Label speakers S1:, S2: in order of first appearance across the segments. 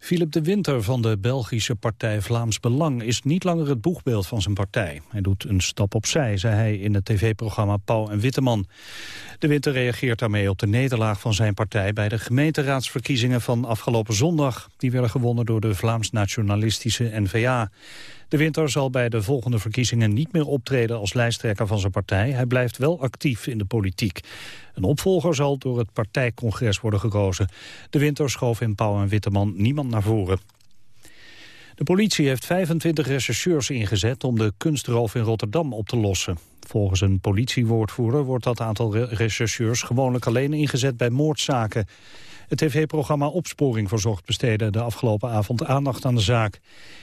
S1: Philip de Winter van de Belgische partij Vlaams Belang is niet langer het boegbeeld van zijn partij. Hij doet een stap opzij, zei hij in het tv-programma Pauw en Witteman. De Winter reageert daarmee op de nederlaag van zijn partij bij de gemeenteraadsverkiezingen van afgelopen zondag. Die werden gewonnen door de Vlaams-nationalistische N-VA. De Winter zal bij de volgende verkiezingen niet meer optreden als lijsttrekker van zijn partij. Hij blijft wel actief in de politiek. Een opvolger zal door het partijcongres worden gekozen. De Winter schoof in Pauw en Witteman niemand naar voren. De politie heeft 25 rechercheurs ingezet om de kunstroof in Rotterdam op te lossen. Volgens een politiewoordvoerder wordt dat aantal rechercheurs gewoonlijk alleen ingezet bij moordzaken. Het tv-programma Opsporing Verzocht besteedde de afgelopen avond aandacht aan de zaak.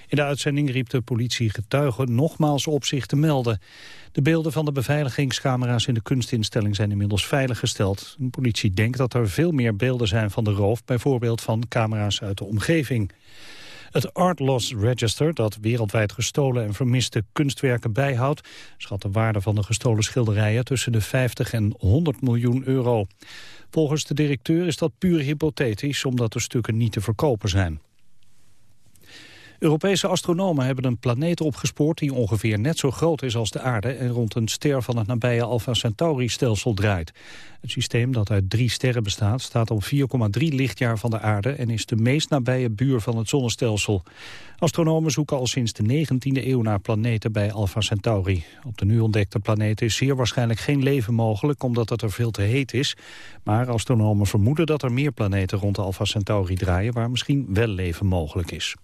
S1: In de uitzending riep de politie getuigen nogmaals op zich te melden. De beelden van de beveiligingscamera's in de kunstinstelling zijn inmiddels veiliggesteld. De politie denkt dat er veel meer beelden zijn van de roof, bijvoorbeeld van camera's uit de omgeving. Het Art Loss Register, dat wereldwijd gestolen en vermiste kunstwerken bijhoudt, schat de waarde van de gestolen schilderijen tussen de 50 en 100 miljoen euro. Volgens de directeur is dat puur hypothetisch, omdat de stukken niet te verkopen zijn. Europese astronomen hebben een planeet opgespoord die ongeveer net zo groot is als de aarde en rond een ster van het nabije Alpha Centauri-stelsel draait. Het systeem dat uit drie sterren bestaat staat op 4,3 lichtjaar van de aarde en is de meest nabije buur van het zonnestelsel. Astronomen zoeken al sinds de 19e eeuw naar planeten bij Alpha Centauri. Op de nu ontdekte planeet is zeer waarschijnlijk geen leven mogelijk omdat het er veel te heet is. Maar astronomen vermoeden dat er meer planeten rond Alpha Centauri draaien waar misschien wel leven mogelijk is.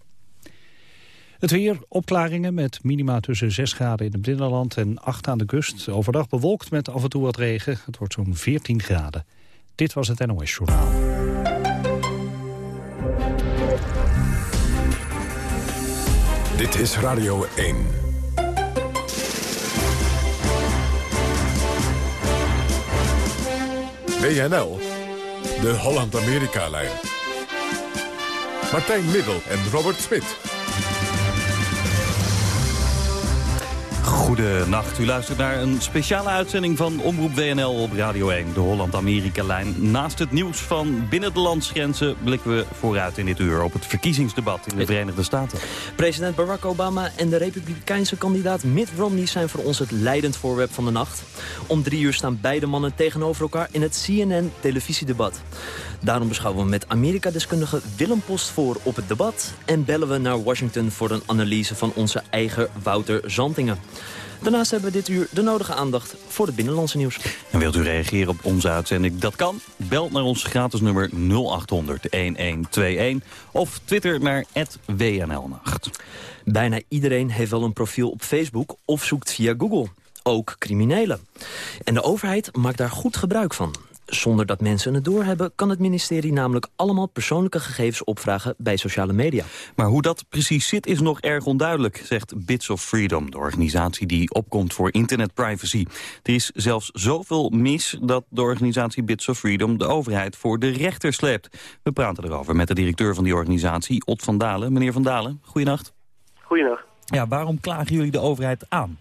S1: Het weer, opklaringen met minima tussen 6 graden in het binnenland en 8 aan de kust. Overdag bewolkt met af en toe wat regen. Het wordt zo'n 14 graden. Dit was het NOS Journaal.
S2: Dit is Radio 1. WNL, de Holland-Amerika-lijn. Martijn Middel en Robert Smit.
S1: Goedenacht. U luistert naar een speciale uitzending van Omroep WNL op Radio 1, de Holland-Amerika-lijn. Naast het nieuws van binnen de landsgrenzen blikken we vooruit in dit uur op het verkiezingsdebat in de Verenigde Staten.
S3: President Barack Obama en de republikeinse kandidaat Mitt Romney zijn voor ons het leidend voorwerp van de nacht. Om drie uur staan beide mannen tegenover elkaar in het CNN-televisiedebat. Daarom beschouwen we met Amerika-deskundige Willem Post voor op het debat... en bellen we naar Washington voor een analyse van onze eigen Wouter Zantingen. Daarnaast hebben we dit uur de nodige aandacht voor het binnenlandse nieuws.
S1: En wilt u reageren op onze uitzending? Dat kan. Bel naar ons gratis nummer 0800-1121 of twitter naar WNLnacht.
S3: Bijna iedereen heeft wel een profiel op Facebook of zoekt via Google. Ook criminelen. En de overheid maakt daar goed gebruik van. Zonder dat mensen het doorhebben kan het ministerie namelijk allemaal persoonlijke gegevens opvragen bij sociale media.
S1: Maar hoe dat precies zit is nog erg onduidelijk, zegt Bits of Freedom, de organisatie die opkomt voor internetprivacy. Er is zelfs zoveel mis dat de organisatie Bits of Freedom de overheid voor de rechter slept. We praten erover met de directeur van die organisatie, Ot van Dalen. Meneer van Dalen, goeienacht.
S4: Goeienacht.
S1: Ja, waarom klagen jullie de overheid aan?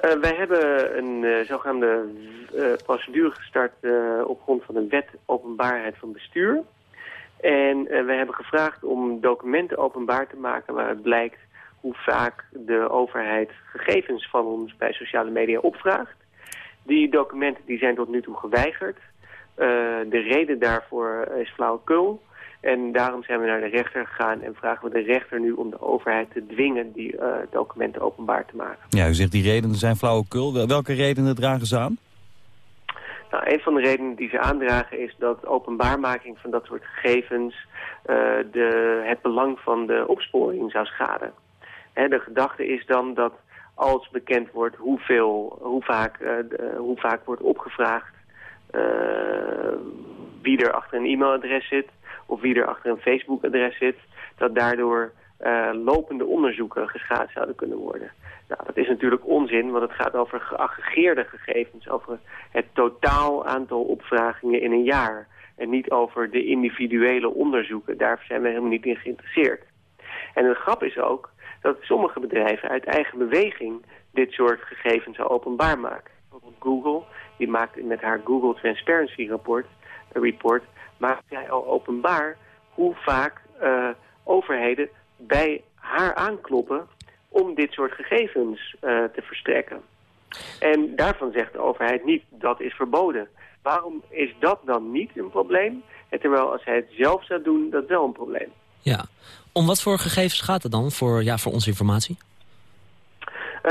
S4: Uh, wij hebben een uh, zogenaamde uh, procedure gestart op grond van een wet openbaarheid van bestuur. En wij hebben gevraagd om documenten openbaar te maken waaruit blijkt hoe vaak de overheid gegevens van ons bij sociale media opvraagt. Die documenten die zijn tot nu toe geweigerd. de reden daarvoor is flauwekul. En daarom zijn we naar de rechter gegaan en vragen we de rechter nu om de overheid te dwingen die uh, documenten openbaar te maken.
S1: Ja, u zegt die redenen zijn flauwekul. Welke redenen dragen ze aan?
S4: Nou, een van de redenen die ze aandragen is dat openbaarmaking van dat soort gegevens uh, de, het belang van de opsporing zou schaden. Hè, de gedachte is dan dat als bekend wordt hoeveel, hoe, vaak, uh, de, hoe vaak wordt opgevraagd wie er achter een e-mailadres zit of wie er achter een Facebook-adres zit, dat daardoor uh, lopende onderzoeken geschaad zouden kunnen worden. Nou, dat is natuurlijk onzin, want het gaat over geaggregeerde gegevens, over het totaal aantal opvragingen in een jaar. En niet over de individuele onderzoeken, daar zijn we helemaal niet in geïnteresseerd. En de grap is ook dat sommige bedrijven uit eigen beweging dit soort gegevens openbaar maken. Bijvoorbeeld Google, die maakt met haar Google Transparency Rapport Report maakt zij al openbaar hoe vaak overheden bij haar aankloppen om dit soort gegevens te verstrekken. En daarvan zegt de overheid niet, dat is verboden. Waarom is dat dan niet een probleem? En terwijl als hij het zelf zou doen, dat wel een probleem.
S3: Ja. Om wat voor gegevens gaat het dan voor, ja, voor onze informatie?
S4: Uh,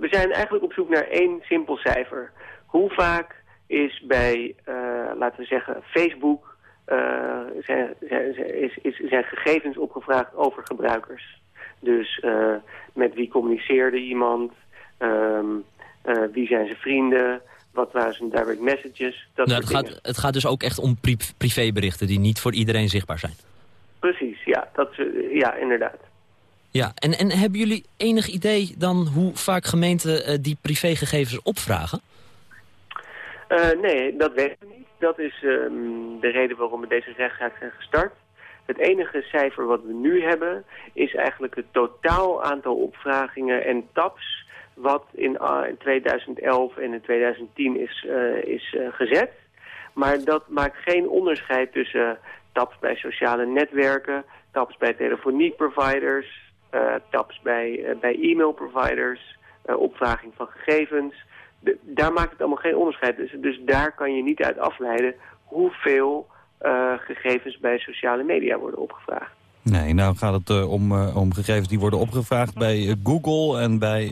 S4: we zijn eigenlijk op zoek naar één simpel cijfer. Hoe vaak is bij, uh, laten we zeggen, Facebook... Uh, zijn, zijn, is, is, zijn gegevens opgevraagd over gebruikers. Dus met wie communiceerde iemand... Um, wie zijn zijn vrienden, wat waren zijn direct messages. Dat
S3: nou, het, gaat, het gaat dus ook echt om pri privéberichten die niet voor iedereen zichtbaar zijn.
S4: Precies, ja, dat, ja inderdaad.
S3: Ja, en, en hebben jullie enig idee dan hoe vaak gemeenten uh, die privégegevens opvragen?
S4: Uh, nee, dat weten we niet. Dat is um, de reden waarom we deze rechtszaak zijn gestart. Het enige cijfer wat we nu hebben is eigenlijk het totaal aantal opvragingen en tabs wat in, uh, in 2011 en in 2010 is, uh, is uh, gezet. Maar dat maakt geen onderscheid tussen tabs bij sociale netwerken, tabs bij telefonieproviders, tabs bij, bij e-mailproviders, opvraging van gegevens. De, daar maakt het allemaal geen onderscheid. Dus, dus daar kan je niet uit afleiden hoeveel gegevens bij sociale media worden opgevraagd.
S5: Nee, nou gaat het uh, om, uh, om gegevens die worden opgevraagd bij uh, Google en bij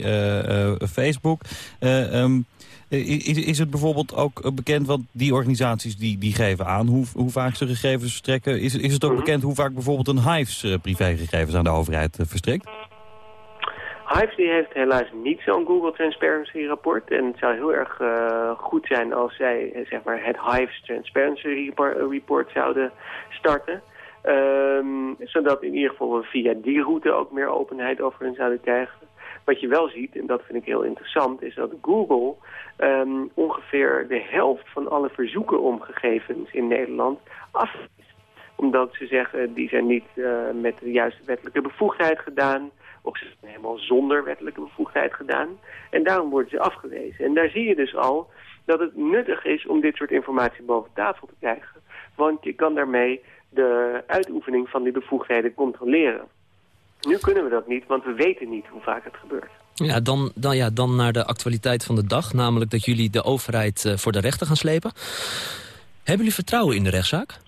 S5: Facebook. Um, is, is het bijvoorbeeld ook bekend, want die organisaties die, die geven aan hoe, hoe vaak ze gegevens verstrekken. Is, is het ook mhm. bekend hoe vaak bijvoorbeeld een Hives privégegevens aan de overheid verstrekt?
S4: Hives die heeft helaas niet zo'n Google Transparency rapport. En het zou heel erg goed zijn als zij zeg maar, het Hives Transparency Report zouden starten. Um, zodat in ieder geval we via die route ook meer openheid over hen zouden krijgen. Wat je wel ziet, en dat vind ik heel interessant, is dat Google um, ongeveer de helft van alle verzoeken om gegevens in Nederland afwijst. Omdat ze zeggen, die zijn niet met de juiste wettelijke bevoegdheid gedaan. Of ze zijn helemaal zonder wettelijke bevoegdheid gedaan. En daarom worden ze afgewezen. En daar zie je dus al dat het nuttig is om dit soort informatie boven tafel te krijgen. Want je kan daarmee de uitoefening van die bevoegdheden controleren. Nu kunnen we dat niet, want we weten niet hoe vaak het gebeurt.
S3: Ja, dan, dan, ja, dan naar de actualiteit van de dag, namelijk dat jullie de overheid uh, voor de rechter gaan slepen. Hebben jullie vertrouwen in de rechtszaak?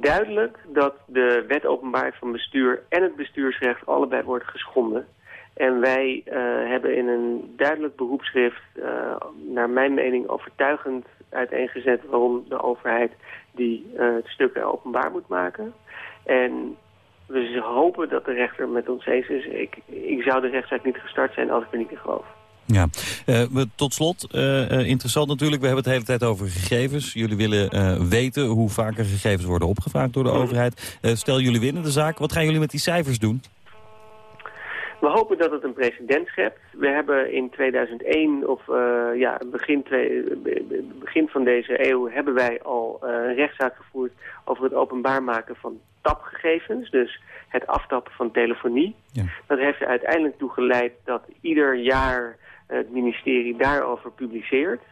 S4: Duidelijk dat de wet openbaarheid van bestuur en het bestuursrecht allebei wordt geschonden. En wij uh, hebben in een duidelijk beroepschrift, uh, naar mijn mening overtuigend uiteengezet waarom de overheid die uh, het stuk openbaar moet maken. En we hopen dat de rechter met ons eens is. Ik, ik zou de rechtszaak niet gestart zijn als ik er niet in geloof.
S5: Ja, uh, tot slot, uh, interessant natuurlijk, we hebben het de hele tijd over gegevens. Jullie willen weten hoe vaker gegevens worden opgevraagd door de mhm. overheid. stel jullie winnen de zaak, wat gaan jullie met die cijfers doen?
S4: We hopen dat het een precedent schept. We hebben in 2001 of ja, begin, begin van deze eeuw hebben wij al een rechtszaak gevoerd over het openbaar maken van tapgegevens. Dus het aftappen van telefonie. Ja. Dat heeft er uiteindelijk toe geleid dat ieder jaar het ministerie daarover publiceert.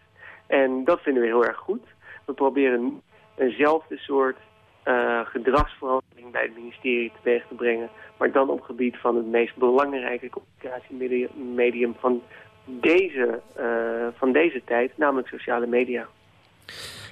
S4: En dat vinden we heel erg goed. We proberen eenzelfde soort uh, gedragsverandering bij het ministerie teweeg te brengen. Maar dan op gebied van het meest belangrijke communicatiemedium van deze, uh, van deze tijd, namelijk sociale media.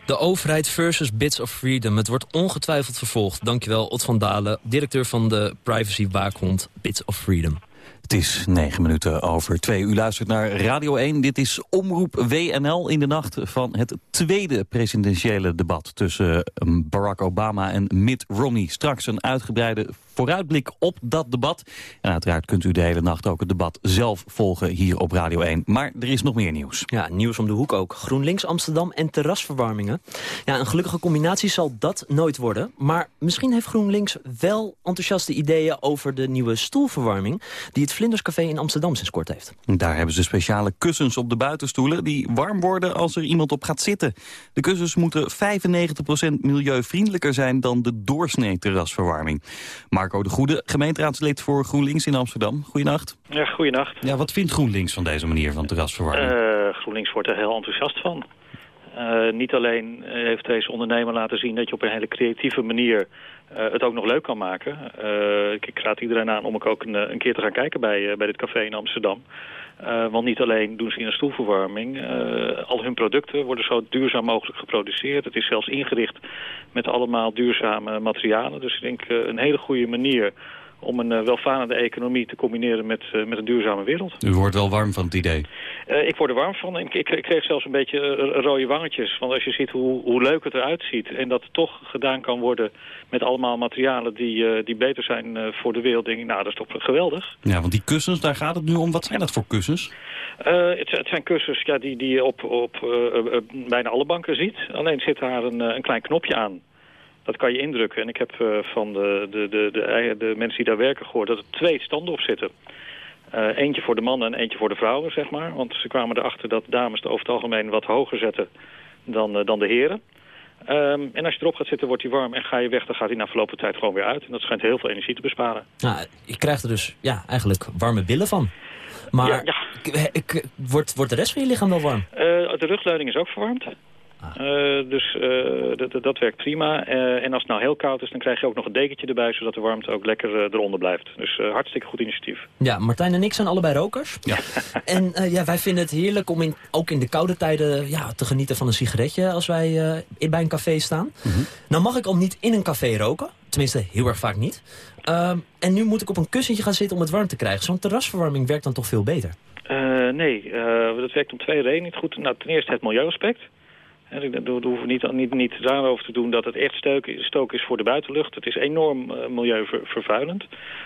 S3: De overheid versus Bits of Freedom. Het wordt ongetwijfeld vervolgd. Dankjewel, Ot van Dalen, directeur van de privacy waakhond Bits of Freedom.
S5: Het is negen minuten over twee. U luistert naar Radio 1. Dit is Omroep WNL in de nacht van het tweede presidentiële debat... tussen ehm, Barack Obama en Mitt Romney. Straks een uitgebreide vooruitblik op dat debat. En uiteraard kunt u de hele nacht ook het debat zelf volgen hier op Radio 1. Maar er is nog meer nieuws.
S3: Ja, nieuws om de hoek ook. GroenLinks Amsterdam en terrasverwarmingen. Ja, een gelukkige combinatie zal dat nooit worden. Maar misschien heeft GroenLinks wel enthousiaste ideeën over de nieuwe stoelverwarming... die het Vlinderscafé in Amsterdam sinds kort heeft.
S5: Daar hebben ze speciale kussens op de buitenstoelen... die warm worden als er iemand op gaat zitten. De kussens moeten 95% milieuvriendelijker zijn dan de doorsnee terrasverwarming. Marco de Goede, gemeenteraadslid voor GroenLinks in Amsterdam. Goedenacht.
S6: Ja, goedenacht.
S5: Ja, wat vindt GroenLinks van deze manier van terrasverwarming?
S6: Uh, GroenLinks wordt er heel enthousiast van. niet alleen heeft deze ondernemer laten zien dat je op een hele creatieve manier het ook nog leuk kan maken. ik, ik, raad iedereen aan om ook een, een keer te gaan kijken bij, bij dit café in Amsterdam. Want niet alleen doen ze in een stoelverwarming. Al hun producten worden zo duurzaam mogelijk geproduceerd. Het is zelfs ingericht met allemaal duurzame materialen. Dus ik denk een hele goede manier om een uh, welvarende economie te combineren met, uh, met een duurzame wereld.
S1: U wordt wel warm van het idee?
S6: Uh, ik word er warm van. Ik, ik, ik kreeg zelfs een beetje rode wangetjes. Want als je ziet hoe, hoe leuk het eruit ziet... en dat het toch gedaan kan worden met allemaal materialen die, die beter zijn voor de wereld... denk ik, nou, dat is toch geweldig.
S1: Ja, want die kussens, daar gaat het nu om. Wat zijn dat voor kussens?
S6: Het, het, zijn kussens ja, die, die je op, op bijna alle banken ziet. Alleen zit daar een, een klein knopje aan... Dat kan je indrukken. En ik heb uh, van de, de, de, de, de mensen die daar werken gehoord dat er twee standen op zitten. Uh, eentje voor de mannen en eentje voor de vrouwen, zeg maar. Want ze kwamen erachter dat dames het over het algemeen wat hoger zetten dan, uh, dan de heren. Um, en als je erop gaat zitten, wordt hij warm en ga je weg, dan gaat hij na verloop van tijd gewoon weer uit. En dat schijnt heel veel energie te besparen.
S3: Nou, je krijgt er dus ja, eigenlijk warme billen van. Maar ja, ja. Wordt, wordt de rest van je lichaam wel warm?
S6: Uh, de rugleuning is ook verwarmd. Uh, dus uh, dat werkt prima. Uh, en als het nou heel koud is, dan krijg je ook nog een dekentje erbij... zodat de warmte ook lekker eronder blijft. Dus hartstikke goed initiatief.
S3: Ja, Martijn en ik zijn allebei rokers. Ja. en ja, wij vinden het heerlijk om in, ook in de koude tijden ja, te genieten van een sigaretje... als wij bij een café staan. Mm -hmm. Nou mag ik al niet in een café roken. Tenminste, heel erg vaak niet. Ehm, en nu moet ik op een kussentje gaan zitten om het warm te krijgen. Zo'n terrasverwarming werkt dan toch veel beter?
S6: nee, dat werkt om twee redenen niet goed. Nou, ten eerste het milieuaspect... We hoeven niet, niet, niet daarover te doen dat het echt stook is voor de buitenlucht. Het is enorm uh, milieuvervuilend.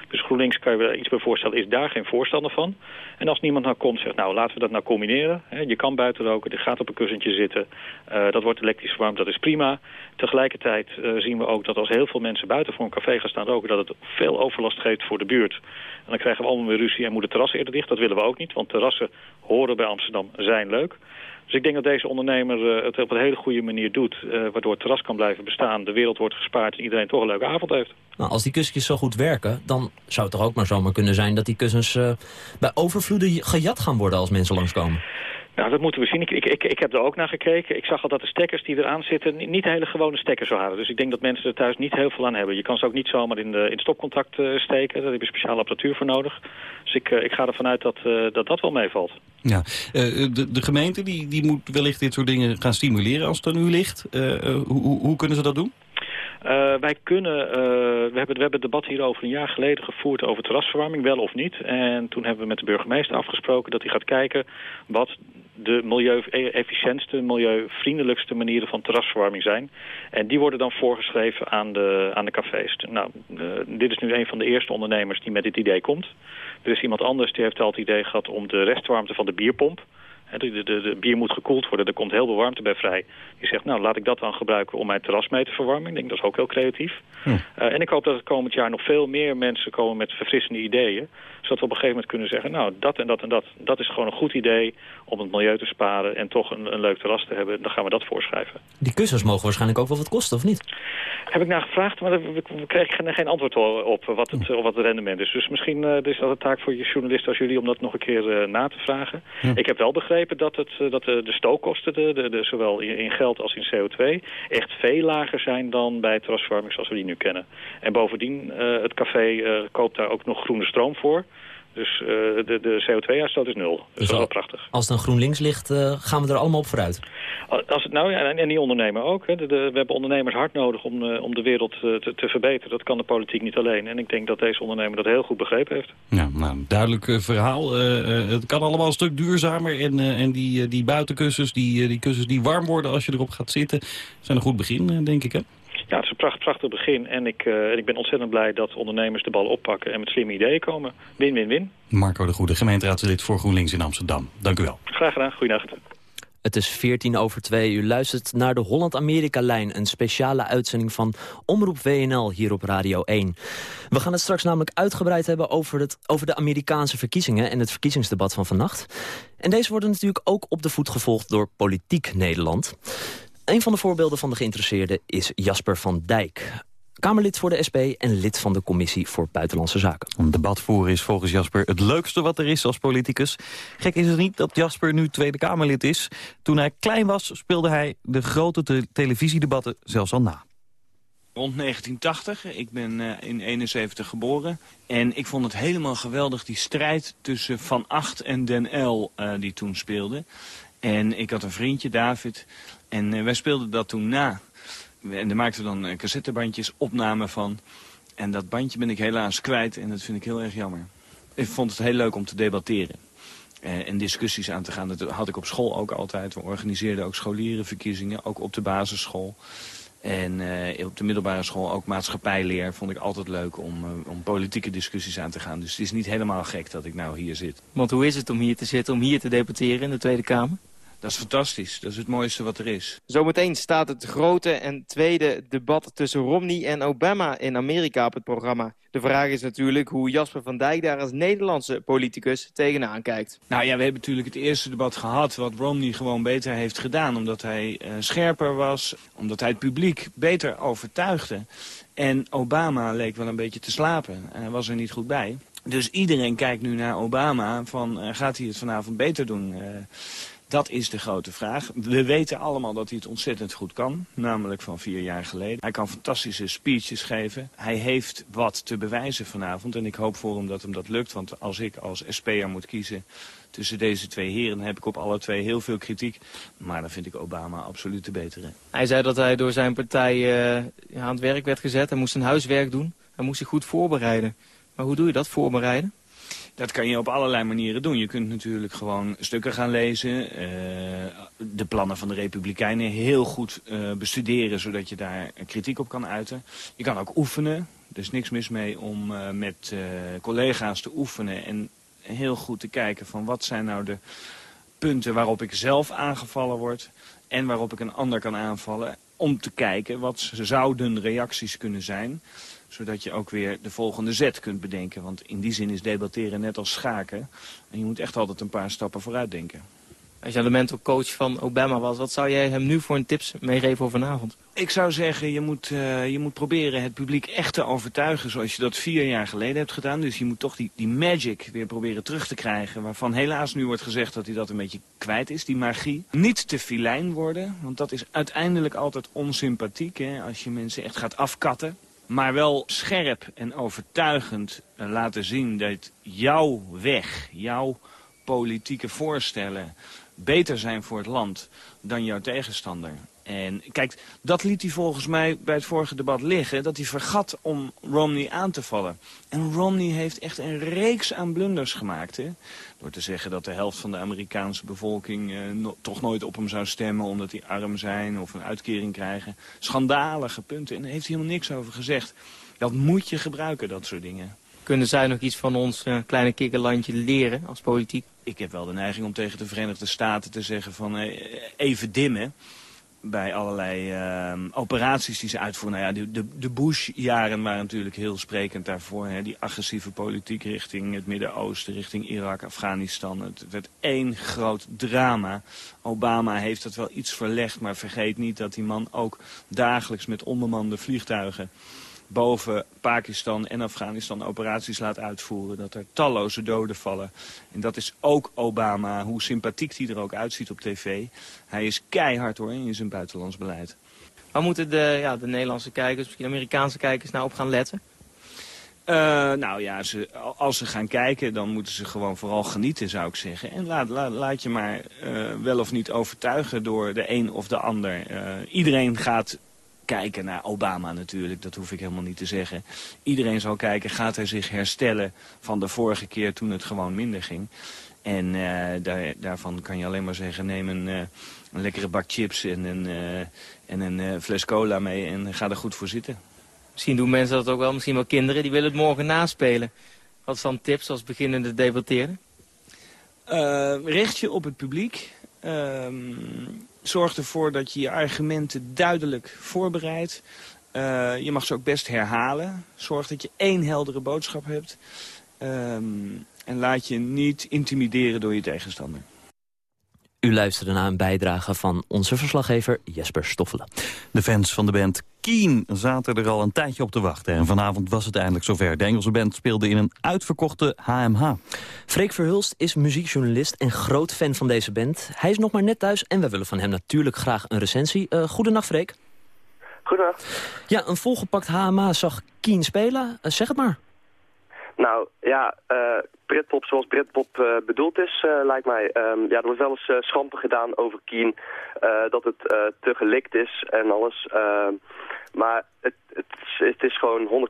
S6: Dus GroenLinks kan je er iets bij voorstellen, is daar geen voorstander van. En als niemand nou komt zegt, nou laten we dat nou combineren. Je kan buiten roken, je gaat op een kussentje zitten. Uh, dat wordt elektrisch verwarmd, dat is prima. Tegelijkertijd uh, zien we ook dat als heel veel mensen buiten voor een café gaan staan roken... dat het veel overlast geeft voor de buurt. En dan krijgen we allemaal weer ruzie en moeten terrassen eerder dicht. Dat willen we ook niet, want terrassen horen bij Amsterdam, zijn leuk. Dus ik denk dat deze ondernemer uh, het op een hele goede manier doet... Uh, waardoor het terras kan blijven bestaan, de wereld wordt gespaard... en iedereen toch een leuke avond heeft.
S3: Nou, als die kussens zo goed werken, dan zou het toch ook maar zomaar kunnen zijn... dat die kussens uh, bij overvloeden gejat gaan worden als mensen langskomen.
S6: Nou, dat moeten we zien. Ik, ik, ik, heb er ook naar gekeken. Ik zag al dat de stekkers die eraan zitten niet hele gewone stekkers waren. Dus ik denk dat mensen er thuis niet heel veel aan hebben. Je kan ze ook niet zomaar in, de, in het stopcontact uh, steken. Daar heb je speciale apparatuur voor nodig. Dus ik, uh, ik ga ervan uit dat, uh, dat dat wel meevalt.
S1: Ja, de, de gemeente die, die moet wellicht dit soort dingen gaan stimuleren als het er nu ligt. hoe, hoe kunnen ze dat doen?
S6: Uh, wij kunnen, uh, we, hebben, we hebben het debat hierover een jaar geleden gevoerd over terrasverwarming, wel of niet. En toen hebben we met de burgemeester afgesproken dat hij gaat kijken wat de milieu-efficiëntste, milieuvriendelijkste manieren van terrasverwarming zijn. En die worden dan voorgeschreven aan de, aan de cafés. Nou, uh, dit is nu een van de eerste ondernemers die met dit idee komt. Er is iemand anders die heeft al het idee gehad om de restwarmte van de bierpomp de, de, de, bier moet gekoeld worden, er komt heel veel warmte bij vrij. Die zegt, nou laat ik dat dan gebruiken om mijn terras mee te verwarmen. Ik denk dat is ook heel creatief. Hm. Uh, en ik hoop dat het komend jaar nog veel meer mensen komen met verfrissende ideeën. Zodat we op een gegeven moment kunnen zeggen, nou dat en dat en dat, dat is gewoon een goed idee om het milieu te sparen en toch een, een leuk terras te hebben. Dan gaan we dat voorschrijven.
S3: Die kussens mogen waarschijnlijk ook wel wat kosten, of niet?
S6: Heb ik naar gevraagd, maar we, we kregen geen antwoord op wat het, wat het rendement is. Dus misschien uh, is dat een taak voor je journalisten als jullie om dat nog een keer uh, na te vragen. Hm. Ik heb wel begrepen dat, het, eh, dat de, de stookkosten, de, de, zowel in, geld als in CO2, echt veel lager zijn dan bij terrasverwarming zoals we die nu kennen. En bovendien, uh, het café uh, koopt daar ook nog groene stroom voor. Dus uh, de, de CO2-uitstoot is nul. Dat dus is wel prachtig.
S3: Als het dan GroenLinks ligt, uh, gaan we er allemaal op vooruit?
S6: Als het, nou, ja, en die ondernemer ook. Hè. De, de, we hebben ondernemers hard nodig om, uh, om de wereld te, te, verbeteren. Dat kan de politiek niet alleen. En ik denk dat deze ondernemer dat heel goed begrepen heeft.
S1: Ja, nou, duidelijk verhaal. het kan allemaal een stuk duurzamer. En, en die, die buitenkussens, die, die kussens die warm worden als je erop gaat zitten... zijn een goed begin, denk ik, hè?
S6: Ja, het is een pracht, prachtig begin. En ik, uh, ik ben ontzettend blij dat ondernemers de bal oppakken en met slimme ideeën komen. Win-win-win.
S1: Marco de Goede, gemeenteraadslid voor GroenLinks in Amsterdam. Dank u wel.
S6: Graag gedaan. Goedenacht.
S3: Het is 14 over 2. U luistert naar de Holland-Amerika-lijn. Een speciale uitzending van Omroep WNL hier op Radio 1. We gaan het straks namelijk uitgebreid hebben over, het, over de Amerikaanse verkiezingen... en het verkiezingsdebat van vannacht. En deze worden natuurlijk ook op de voet gevolgd door Politiek Nederland. Een van de voorbeelden van de geïnteresseerden is Jasper van Dijk. Kamerlid voor de SP en lid van de Commissie voor Buitenlandse Zaken.
S5: Een debat voeren is volgens Jasper het leukste wat er is als politicus. Gek is het niet dat Jasper nu Tweede Kamerlid is. Toen hij klein was speelde hij de grote televisiedebatten zelfs al na.
S7: Rond 1980, ik ben uh, in 71 geboren. En ik vond het helemaal geweldig, die strijd tussen Van Acht en Den L uh, die toen speelde. En ik had een vriendje, David, en uh, wij speelden dat toen na. En daar maakten we dan cassettebandjes, opnamen van. En dat bandje ben ik helaas kwijt en dat vind ik heel erg jammer. Ik vond het heel leuk om te debatteren. en discussies aan te gaan. Dat had ik op school ook altijd. We organiseerden ook scholierenverkiezingen, ook op de basisschool. En op de middelbare school ook maatschappijleer vond ik altijd leuk om, om politieke discussies aan te gaan. Dus het is niet helemaal gek dat ik nou hier zit.
S3: Want hoe is het om hier te zitten, om hier te debatteren in de Tweede Kamer?
S7: Dat is fantastisch. Dat is het mooiste wat er is.
S8: Zometeen staat het grote en tweede debat tussen Romney en Obama in Amerika op het programma. De vraag is natuurlijk hoe Jasper van Dijk daar als Nederlandse politicus tegenaan kijkt.
S7: Nou ja, we hebben natuurlijk het eerste debat gehad wat Romney gewoon beter heeft gedaan. Omdat hij uh, scherper was, omdat hij het publiek beter overtuigde. En Obama leek wel een beetje te slapen. Hij was er niet goed bij. Dus iedereen kijkt nu naar Obama van uh, gaat hij het vanavond beter doen... Uh, dat is de grote vraag. We weten allemaal dat hij het ontzettend goed kan. Namelijk van vier jaar geleden. Hij kan fantastische speeches geven. Hij heeft wat te bewijzen vanavond. En ik hoop voor hem dat hem dat lukt. Want als ik als SP'er moet kiezen tussen deze twee heren... heb ik op alle twee heel veel kritiek. Maar dan vind ik Obama absoluut de betere.
S8: Hij zei dat hij door zijn partij uh, aan het werk werd gezet. Hij moest zijn huiswerk doen. Hij moest zich goed voorbereiden. Maar hoe doe je dat, voorbereiden?
S7: Dat kan je op allerlei manieren doen. Je kunt natuurlijk gewoon stukken gaan lezen. Uh, de plannen van de Republikeinen heel goed uh, bestuderen... zodat je daar kritiek op kan uiten. Je kan ook oefenen. Er is niks mis mee om uh, met collega's te oefenen... en heel goed te kijken van wat zijn nou de punten waarop ik zelf aangevallen word... en waarop ik een ander kan aanvallen... om te kijken wat zouden reacties kunnen zijn zodat je ook weer de volgende zet kunt bedenken. Want in die zin is debatteren net als schaken. En je moet echt altijd een paar stappen vooruit denken.
S8: Als je de mental coach van Obama was, wat zou jij hem nu voor een tips meegeven voor vanavond?
S7: Ik zou zeggen, je moet, uh, je moet proberen het publiek echt te overtuigen zoals je dat vier jaar geleden hebt gedaan. Dus je moet toch die, die magic weer proberen terug te krijgen. Waarvan helaas nu wordt gezegd dat hij dat een beetje kwijt is, die magie. Niet te filijn worden, want dat is uiteindelijk altijd onsympathiek. Hè, als je mensen echt gaat afkatten maar wel scherp en overtuigend eh, laten zien dat jouw weg, jouw politieke voorstellen beter zijn voor het land dan jouw tegenstander. En kijk, dat liet hij volgens mij bij het vorige debat liggen. Dat hij vergat om Romney aan te vallen. En Romney heeft echt een reeks aan blunders gemaakt. Hè? Door te zeggen dat de helft van de Amerikaanse bevolking eh, no toch nooit op hem zou stemmen... omdat die arm zijn of een uitkering krijgen. Schandalige punten. En daar heeft hij helemaal niks over gezegd. Dat moet je gebruiken, dat soort dingen.
S8: Kunnen zij nog iets van ons uh, kleine kikkerlandje leren als politiek?
S7: Ik heb wel de neiging om tegen de Verenigde Staten te zeggen van eh, even dimmen bij allerlei uh, operaties die ze uitvoeren. Nou ja, de, de, de Bush-jaren waren natuurlijk heel sprekend daarvoor. Hè? Die agressieve politiek richting het Midden-Oosten, richting Irak, Afghanistan. Het werd één groot drama. Obama heeft dat wel iets verlegd, maar vergeet niet dat die man ook dagelijks met onbemande vliegtuigen boven Pakistan en Afghanistan operaties laat uitvoeren. Dat er talloze doden vallen. En dat is ook Obama, hoe sympathiek hij er ook uitziet op tv. Hij is keihard hoor in zijn buitenlands beleid.
S8: Waar moeten de, ja, de Nederlandse kijkers, misschien Amerikaanse kijkers nou op gaan letten?
S7: Uh, nou ja, ze, als ze gaan kijken, dan moeten ze gewoon vooral genieten, zou ik zeggen. En laat, laat, laat je maar uh, wel of niet overtuigen door de een of de ander. Uh, iedereen gaat kijken naar Obama natuurlijk, dat hoef ik helemaal niet te zeggen. Iedereen zal kijken, gaat hij zich herstellen van de vorige keer toen het gewoon minder ging. En uh, daar, daarvan kan je alleen maar zeggen, neem een, uh, een lekkere bak chips en een, uh, en een fles cola mee en ga er goed voor zitten.
S8: Misschien doen mensen dat ook wel, misschien wel kinderen, die willen het morgen naspelen. Wat is dan tips als beginnende debatteren?
S7: richt je op het publiek. Ehm, zorg ervoor dat je je argumenten duidelijk voorbereidt. Uh, je mag ze ook best herhalen. Zorg dat je één heldere boodschap hebt. Um, en laat je niet intimideren door je tegenstander.
S3: U luisterde naar een bijdrage van onze verslaggever Jesper Stoffelen.
S5: De fans van de band Keen zaten er al een tijdje op te wachten. En vanavond was het eindelijk zover. De Engelse band speelde in een uitverkochte HMH.
S3: Freek Verhulst is muziekjournalist en groot fan van deze band. Hij is nog maar net thuis en we willen van hem natuurlijk graag een recensie. Uh, goedenacht Freek.
S9: Goedendag.
S3: Ja, een volgepakt HMA zag Keen spelen. Uh, zeg het maar.
S9: Nou, ja, uh, Britpop zoals Britpop uh, bedoeld is, uh, lijkt mij. Um, ja, er wordt wel eens schamper gedaan over Keen. dat het te gelikt is en alles. Ehm, maar het, het, het, is gewoon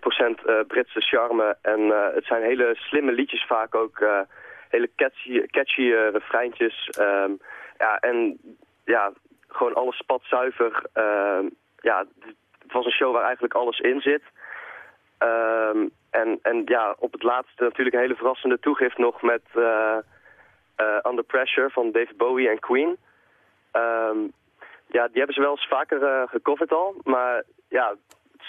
S9: 100% Britse charme. En het zijn hele slimme liedjes vaak ook. hele catchy, catchy refreintjes. Um, ja, en ja, gewoon alles spatzuiver. ja, het was een show waar eigenlijk alles in zit. Um, en, en ja, op het laatste natuurlijk een hele verrassende toegift nog met uh, uh, Under Pressure van David Bowie en Queen. Um, ja, die hebben ze wel eens vaker uh, gecoverd al, maar ja,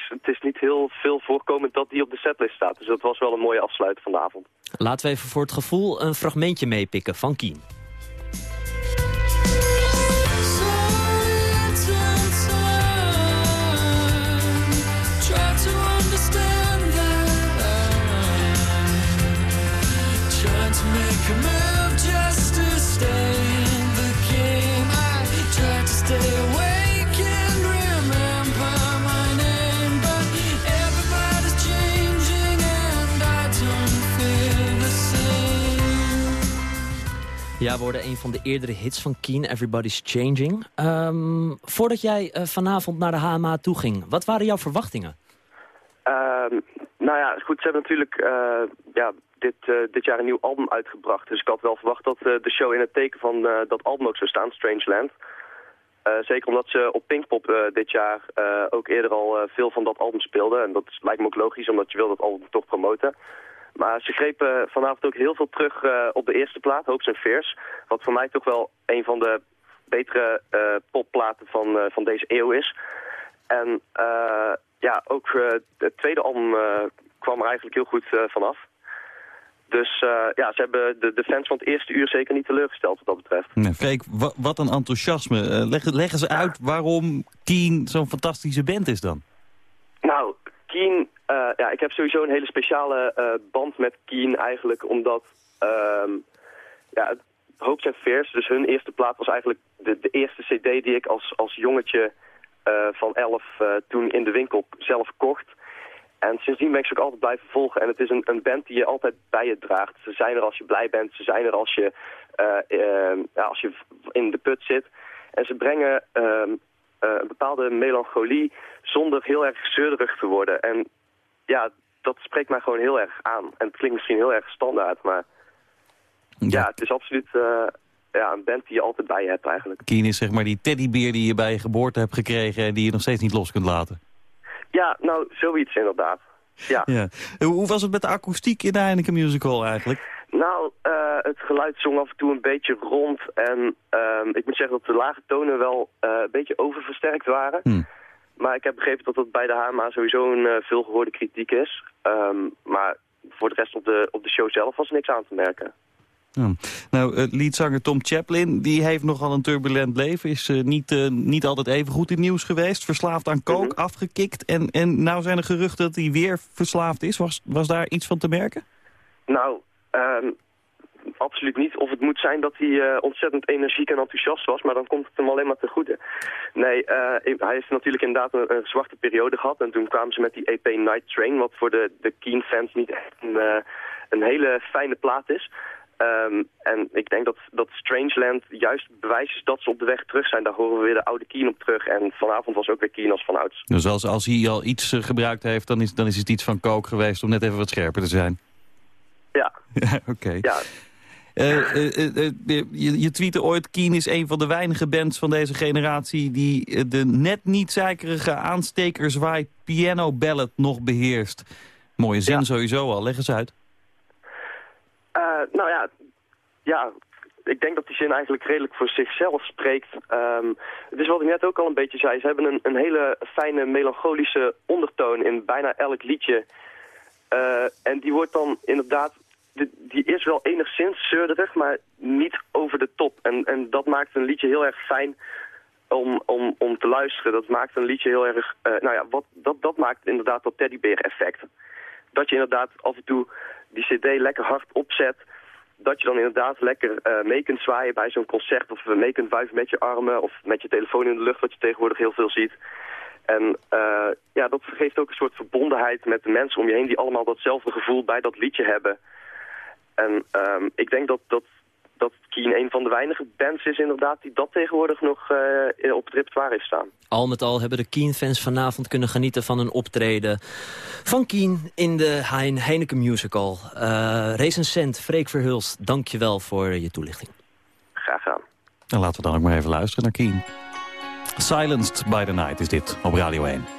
S9: het is niet heel veel voorkomend dat die op de setlist staat. Dus dat was wel een mooie afsluiting van de avond.
S3: Laten we even voor het gevoel een fragmentje meepikken van Keen. Ja, worden een van de eerdere hits van Keen, Everybody's Changing. Um, voordat jij uh, vanavond naar de HMA toe ging, wat waren jouw verwachtingen?
S9: Um, nou ja, goed, ze hebben natuurlijk uh, ja, dit, uh, dit jaar een nieuw album uitgebracht. Dus ik had wel verwacht dat de show in het teken van dat album ook zou staan, Strangeland. zeker omdat ze op Pinkpop dit jaar ook eerder al veel van dat album speelden. En dat lijkt me ook logisch, omdat je wil dat album toch promoten. Maar ze grepen vanavond ook heel veel terug uh, op de eerste plaat, Hopes and Fears. Wat voor mij toch wel een van de betere uh, popplaten van, uh, van deze eeuw is. En ja, ook het tweede album kwam er eigenlijk heel goed vanaf. Dus ja, ze hebben de, de, fans van het eerste uur zeker niet teleurgesteld wat dat betreft.
S5: Nee, Freek, wat een enthousiasme. leg, leggen ze uit waarom Keen zo'n fantastische band is dan?
S9: Nou, Keen uh, ja, ik heb sowieso een hele speciale uh, band met Keen eigenlijk, omdat um, ja, Hopes and Fears, dus hun eerste plaat was eigenlijk de, de eerste cd die ik als, als jongetje uh, van elf toen in de winkel zelf kocht. En sindsdien ben ik ze ook altijd blijven volgen. En het is een, een band die je altijd bij je draagt. Ze zijn er als je blij bent, ze zijn er als je, ehm, als je in de put zit. En ze brengen ehm, een bepaalde melancholie zonder heel erg zeurderig te worden. En ja, dat spreekt mij gewoon heel erg aan. En het klinkt misschien heel erg standaard, maar ja, het is absoluut uh, ja, een band die je altijd bij je hebt eigenlijk.
S5: Keen is zeg maar die teddybeer die je bij je geboorte hebt gekregen en die je nog steeds niet los kunt laten.
S9: Ja, nou, zoiets inderdaad. Ja. ja.
S5: Hoe was het met de akoestiek in de Heineken Musical eigenlijk?
S9: Nou, uh, het geluid zong af en toe een beetje rond. En uh, ik moet zeggen dat de lage tonen wel uh, een beetje overversterkt waren. Hmm. Maar ik heb begrepen dat dat bij de HMA sowieso een uh, veelgehoorde kritiek is. Um, maar voor de rest op de, op de show zelf was er niks aan te merken.
S5: Ja. Nou, uh, leadzanger Tom Chaplin, die heeft nogal een turbulent leven. Is uh, niet, uh, niet altijd even goed in nieuws geweest. Verslaafd aan kook, -hmm. afgekikt. En, en nou zijn er geruchten dat hij weer verslaafd is. Was, was daar iets van te merken?
S9: Nou, um, absoluut niet. Of het moet zijn dat hij uh, ontzettend energiek en enthousiast was, maar dan komt het hem alleen maar te goede. Nee, uh, hij heeft natuurlijk inderdaad een, een, zwarte periode gehad. En toen kwamen ze met die EP Night Train, wat voor de, de Keen-fans niet echt een, uh, een hele fijne plaat is. Um, en ik denk dat, dat Strangeland juist bewijs is dat ze op de weg terug zijn. Daar horen we weer de oude Keen op terug. En vanavond was ook weer Keen als vanouds.
S5: Dus als, als hij al iets gebruikt heeft, dan is, dan is het iets van kook geweest om net even wat scherper te zijn?
S9: Ja.
S5: ja Oké. Okay.
S9: Ja.
S5: Uh, uh, uh, je, je tweette ooit, Keen is een van de weinige bands van deze generatie... die de net niet zeikerige aanstekerzwaai piano ballad nog beheerst. Mooie zin ja. sowieso al, leg eens uit.
S9: nou ja, ja, ik denk dat die zin eigenlijk redelijk voor zichzelf spreekt. Um, het is wat ik net ook al een beetje zei. Ze hebben een, een hele fijne melancholische ondertoon in bijna elk liedje. en die wordt dan inderdaad die is wel enigszins zeurderig, maar niet over de top. En, en dat maakt een liedje heel erg fijn om, om, om te luisteren. Dat maakt een liedje heel erg... Uh, nou ja, wat, dat, dat maakt inderdaad dat teddybeer effect. Dat je inderdaad af en toe die cd lekker hard opzet dat je dan inderdaad lekker uh, mee kunt zwaaien bij zo'n concert... of mee kunt wuiven met je armen of met je telefoon in de lucht... wat je tegenwoordig heel veel ziet. En uh, ja, dat geeft ook een soort verbondenheid met de mensen om je heen... die allemaal datzelfde gevoel bij dat liedje hebben. En um, ik denk dat, dat, dat Keen een van de weinige bands is inderdaad... die dat tegenwoordig nog uh, op het repertoire heeft staan.
S3: Al met al hebben de Keen-fans vanavond kunnen genieten van een optreden... van Keen in de Heineken Musical. Uh, recensent Freek Verhulst, dank je wel voor je toelichting.
S9: Graag gedaan.
S10: En laten we dan ook maar even luisteren naar Keen. Silenced by the Night is dit op Radio 1.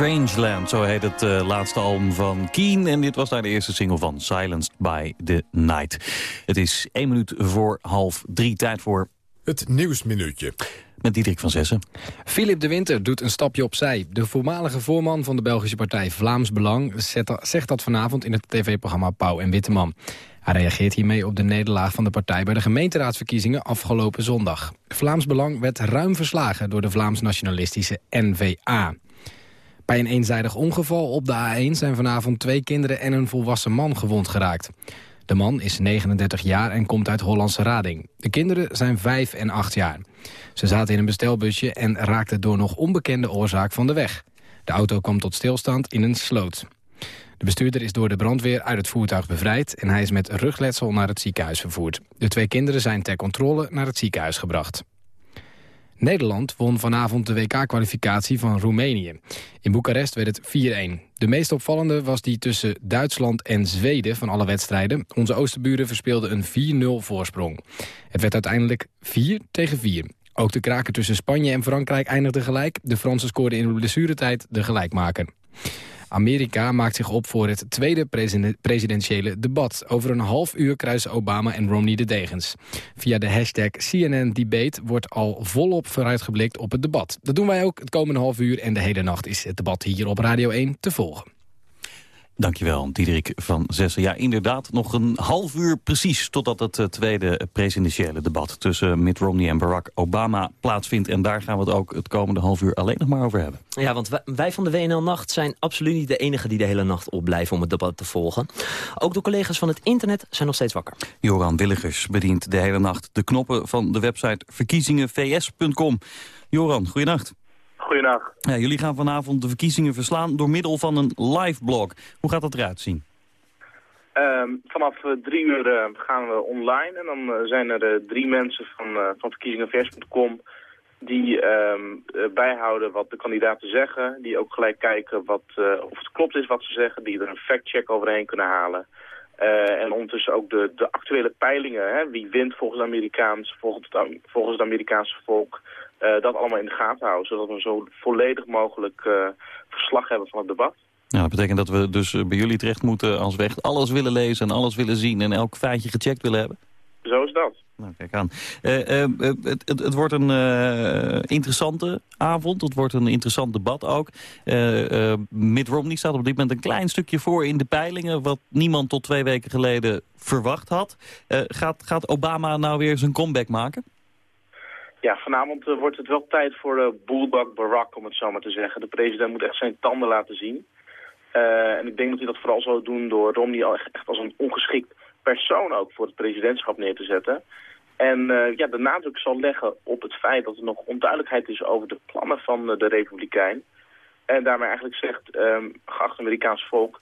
S10: Strangeland, zo heet het uh, laatste album van Keen. En dit was daar de eerste single van, Silenced by the Night. Het is één minuut voor half drie, tijd voor...
S2: Het Nieuwsminuutje.
S10: Met Diederik van Zessen.
S11: Philip de Winter doet een stapje opzij. De voormalige voorman van de Belgische partij Vlaams Belang... zegt dat vanavond in het tv-programma Pauw en Witteman. Hij reageert hiermee op de nederlaag van de partij... bij de gemeenteraadsverkiezingen afgelopen zondag. Vlaams Belang werd ruim verslagen door de Vlaams-nationalistische N-VA. Bij een eenzijdig ongeval op de A1 zijn vanavond twee kinderen en een volwassen man gewond geraakt. De man is 39 jaar en komt uit Hollandse Rading. De kinderen zijn 5 en 8 jaar. Ze zaten in een bestelbusje en raakten door nog onbekende oorzaak van de weg. De auto kwam tot stilstand in een sloot. De bestuurder is door de brandweer uit het voertuig bevrijd... en hij is met rugletsel naar het ziekenhuis vervoerd. De twee kinderen zijn ter controle naar het ziekenhuis gebracht. Nederland won vanavond de WK-kwalificatie van Roemenië. In Boekarest werd het 4-1. De meest opvallende was die tussen Duitsland en Zweden van alle wedstrijden. Onze oosterburen verspeelden een 4-0 voorsprong. Het werd uiteindelijk 4 tegen 4. Ook de kraken tussen Spanje en Frankrijk eindigden gelijk. De Fransen scoorden in de blessuretijd de gelijkmaker. Amerika maakt zich op voor het tweede presidentiële debat. Over een half uur kruisen Obama en Romney de degens. Via de hashtag CNN-debate wordt al volop vooruitgeblikt op het debat. Dat doen wij ook het komende half uur en de hele nacht is het debat hier op Radio 1 te volgen.
S5: Dankjewel, Diederik van Zessen. Ja, inderdaad, nog een half uur precies... totdat het eh, tweede presidentiële debat tussen Mitt Romney en Barack Obama plaatsvindt. En daar gaan we het ook het komende half uur alleen nog maar over hebben.
S3: Ja, want wij, van de WNL Nacht zijn absoluut niet de enige die de hele nacht opblijven om het debat te volgen. Ook de collega's van het internet zijn nog steeds wakker.
S5: Joran Willigers bedient de hele nacht de knoppen van de website verkiezingenvs.com. Joran, goeienacht.
S12: Goedendag.
S5: Ja, jullie gaan vanavond de verkiezingen verslaan door middel van een live blog. Hoe gaat dat eruit zien?
S12: Ehm, vanaf uh, drie uur uh, gaan we online en dan uh, zijn er drie mensen van, van verkiezingenvers.com die ehm, bijhouden wat de kandidaten zeggen. Die ook gelijk kijken wat, of het klopt is wat ze zeggen. Die er een fact-check overheen kunnen halen. en ondertussen ook de, de actuele peilingen. Hè, wie wint volgens, Amerikaans, volgens, het, volgens het Amerikaanse volk. Uh, dat allemaal in de gaten houden. Zodat we zo volledig mogelijk uh, verslag hebben van het debat.
S5: Ja, dat betekent dat we dus eh, bij jullie terecht moeten als we echt alles willen lezen en alles willen zien en elk feitje gecheckt willen hebben?
S12: Zo is dat.
S5: Nou, kijk aan. het, het, het, wordt een interessante avond. Het wordt een interessant debat ook. Mitt Romney staat op dit moment een klein stukje voor in de peilingen... wat niemand tot twee weken geleden verwacht had. gaat, gaat Obama nou weer zijn comeback maken?
S12: Ja, vanavond uh, wordt het wel tijd voor de bulldog Barack, om het zo maar te zeggen. De president moet echt zijn tanden laten zien. Uh, en ik denk dat hij dat vooral zal doen door Romney echt, als een ongeschikt persoon ook voor het presidentschap neer te zetten. En uh, ja, de nadruk zal leggen op het feit dat er nog onduidelijkheid is over de plannen van de Republikein. En daarmee eigenlijk zegt, um, geacht Amerikaans volk,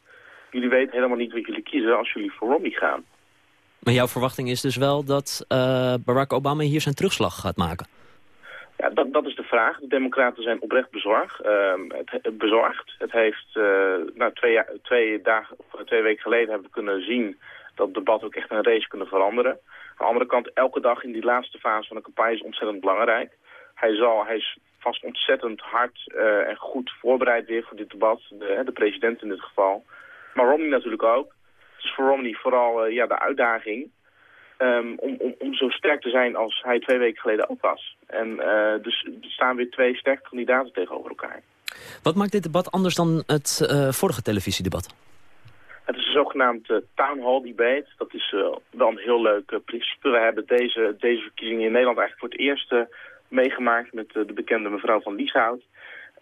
S12: jullie weten helemaal niet wat jullie kiezen als jullie voor Romney gaan.
S3: Maar jouw verwachting is dus wel dat uh, Barack Obama hier zijn terugslag gaat maken?
S12: Ja, dat, dat is de vraag. De democraten zijn oprecht bezorgd. Uh, het, bezorgd. Het heeft, uh, nou, twee, dagen, of twee weken geleden hebben we kunnen zien dat het debat ook echt een race kunnen veranderen. Aan de andere kant, elke dag in die laatste fase van de campagne is ontzettend belangrijk. Hij, zal, hij is vast ontzettend hard en goed voorbereid weer voor dit debat. De, de president in dit geval. Maar Romney natuurlijk ook. Het is voor Romney vooral uh, ja, de uitdaging um, om, om, om zo sterk te zijn als hij twee weken geleden ook was. En uh, dus er staan weer twee sterke kandidaten tegenover elkaar.
S3: Wat maakt dit debat anders dan het uh, vorige televisiedebat?
S12: Het is een zogenaamd uh, town hall debate. Dat is uh, wel een heel leuk uh, principe. We hebben deze, deze verkiezingen in Nederland eigenlijk voor het eerst meegemaakt met de bekende mevrouw van Lieshout.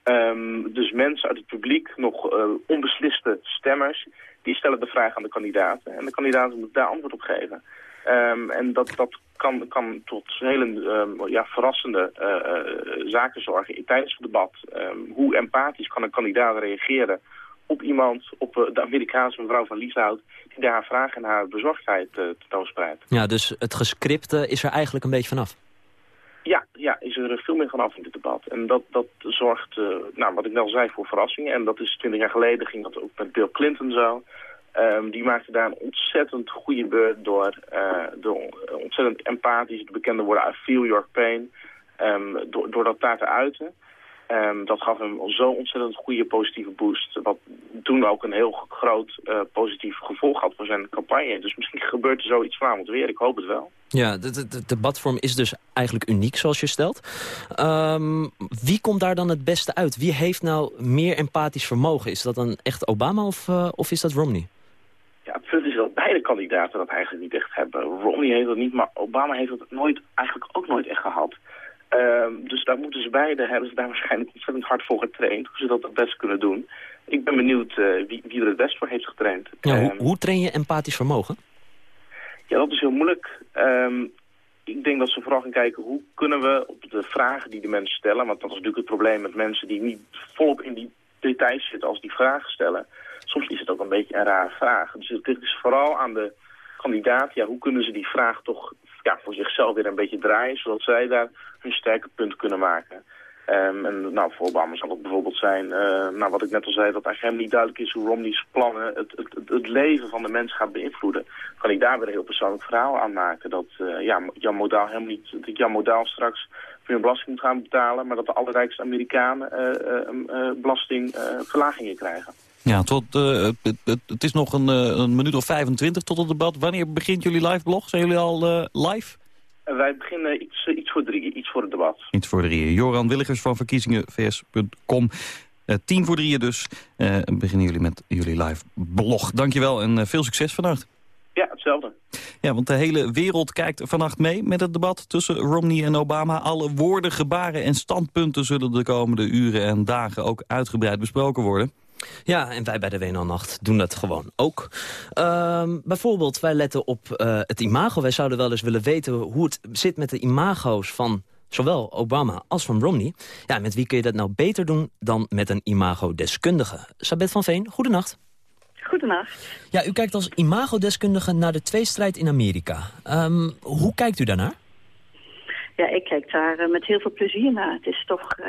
S12: Um, dus mensen uit het publiek, nog onbesliste stemmers, die stellen de vraag aan de kandidaten. En de kandidaten moeten daar antwoord op geven. Um, en dat, dat kan, kan tot hele um, ja, verrassende uh, zaken zorgen tijdens het debat. Um, hoe empathisch kan een kandidaat reageren op iemand, op uh, de Amerikaanse mevrouw van Lieshout... die daar haar vraag en haar bezorgdheid uh.
S3: Ja, dus het gescripte is er eigenlijk een beetje vanaf?
S12: Ja, ja, is er veel meer vanaf in dit debat. En dat, dat zorgt, nou, wat ik net al zei, voor verrassingen. En dat is twintig jaar geleden, ging dat ook met Bill Clinton zo... Um, die maakte daar een ontzettend goede beurt door, uh, door ontzettend empathisch de bekende woorden I feel your pain, um, door, door dat daar te uiten. Um, dat gaf hem zo ontzettend goede positieve boost. Wat toen ook een heel groot uh, positief gevolg had voor zijn campagne. Dus misschien gebeurt er zoiets vanavond weer. Ik hoop het wel.
S3: Ja, de, de, de debatvorm is dus eigenlijk uniek zoals je stelt. Um, wie komt daar dan het beste uit? Wie heeft nou meer empathisch vermogen? Is dat dan echt Obama of, uh, of is dat Romney?
S12: Ja, het punt is dat beide kandidaten dat eigenlijk niet echt hebben. Romney heeft dat niet, maar Obama heeft dat nooit, eigenlijk ook nooit echt gehad. Uh, dus daar moeten ze beide, hebben ze daar waarschijnlijk ontzettend hard voor getraind. Hoe ze dat het best kunnen doen. Ik ben benieuwd uh, wie, wie er het best voor heeft getraind.
S3: Ja, hoe, um, hoe, train je empathisch vermogen?
S12: Ja, dat is heel moeilijk. Um, ik denk dat ze vooral gaan kijken hoe kunnen we op de vragen die de mensen stellen... want dat is natuurlijk het probleem met mensen die niet volop in die details zitten als die vragen stellen soms is het ook een beetje een rare vraag. Dus het is vooral aan de kandidaat, ja, hoe kunnen ze die vraag toch ja, voor zichzelf weer een beetje draaien, zodat zij daar hun sterke punt kunnen maken. Um, en nou, voor Obama zal het bijvoorbeeld zijn, uh, nou, wat ik net al zei, dat eigenlijk helemaal niet duidelijk is hoe Romney's plannen het, het, het, leven van de mens gaat beïnvloeden. Kan ik daar weer een heel persoonlijk verhaal aan maken. Dat uh, ja, Jan Modaal helemaal niet, dat Jan Modaal straks een belasting moet gaan betalen, maar dat de allerrijkste Amerikanen uh, belastingverlagingen krijgen.
S5: Ja, tot, het, het, is nog een, een, minuut of 25 tot het debat. Wanneer begint jullie live blog? Zijn jullie al live?
S12: Wij beginnen iets, iets voor drie, iets voor het debat.
S5: Iets voor drie. Joran Willigers van verkiezingenvs.com. Uh, tien voor drieën dus. Uh, beginnen jullie met jullie live blog. Dankjewel en uh, veel succes vannacht.
S12: Ja, hetzelfde.
S5: Ja, want de hele wereld kijkt vannacht mee met het debat tussen Romney en Obama. Alle woorden, gebaren en standpunten zullen de komende uren en dagen ook uitgebreid besproken worden.
S3: Ja, en wij bij de WNL-nacht doen dat gewoon ook. Um, bijvoorbeeld, wij letten op uh, het imago. Wij zouden wel eens willen weten hoe het zit met de imago's van zowel Obama als van Romney. Ja, met wie kun je dat nou beter doen dan met een imagodeskundige? Sabet van Veen, goedenacht.
S13: Goedenacht.
S3: Ja, u kijkt als imagodeskundige naar de tweestrijd in Amerika. Um, hoe kijkt u daarnaar?
S13: Ja, ik kijk daar uh, met heel veel plezier naar. Het is toch... Uh,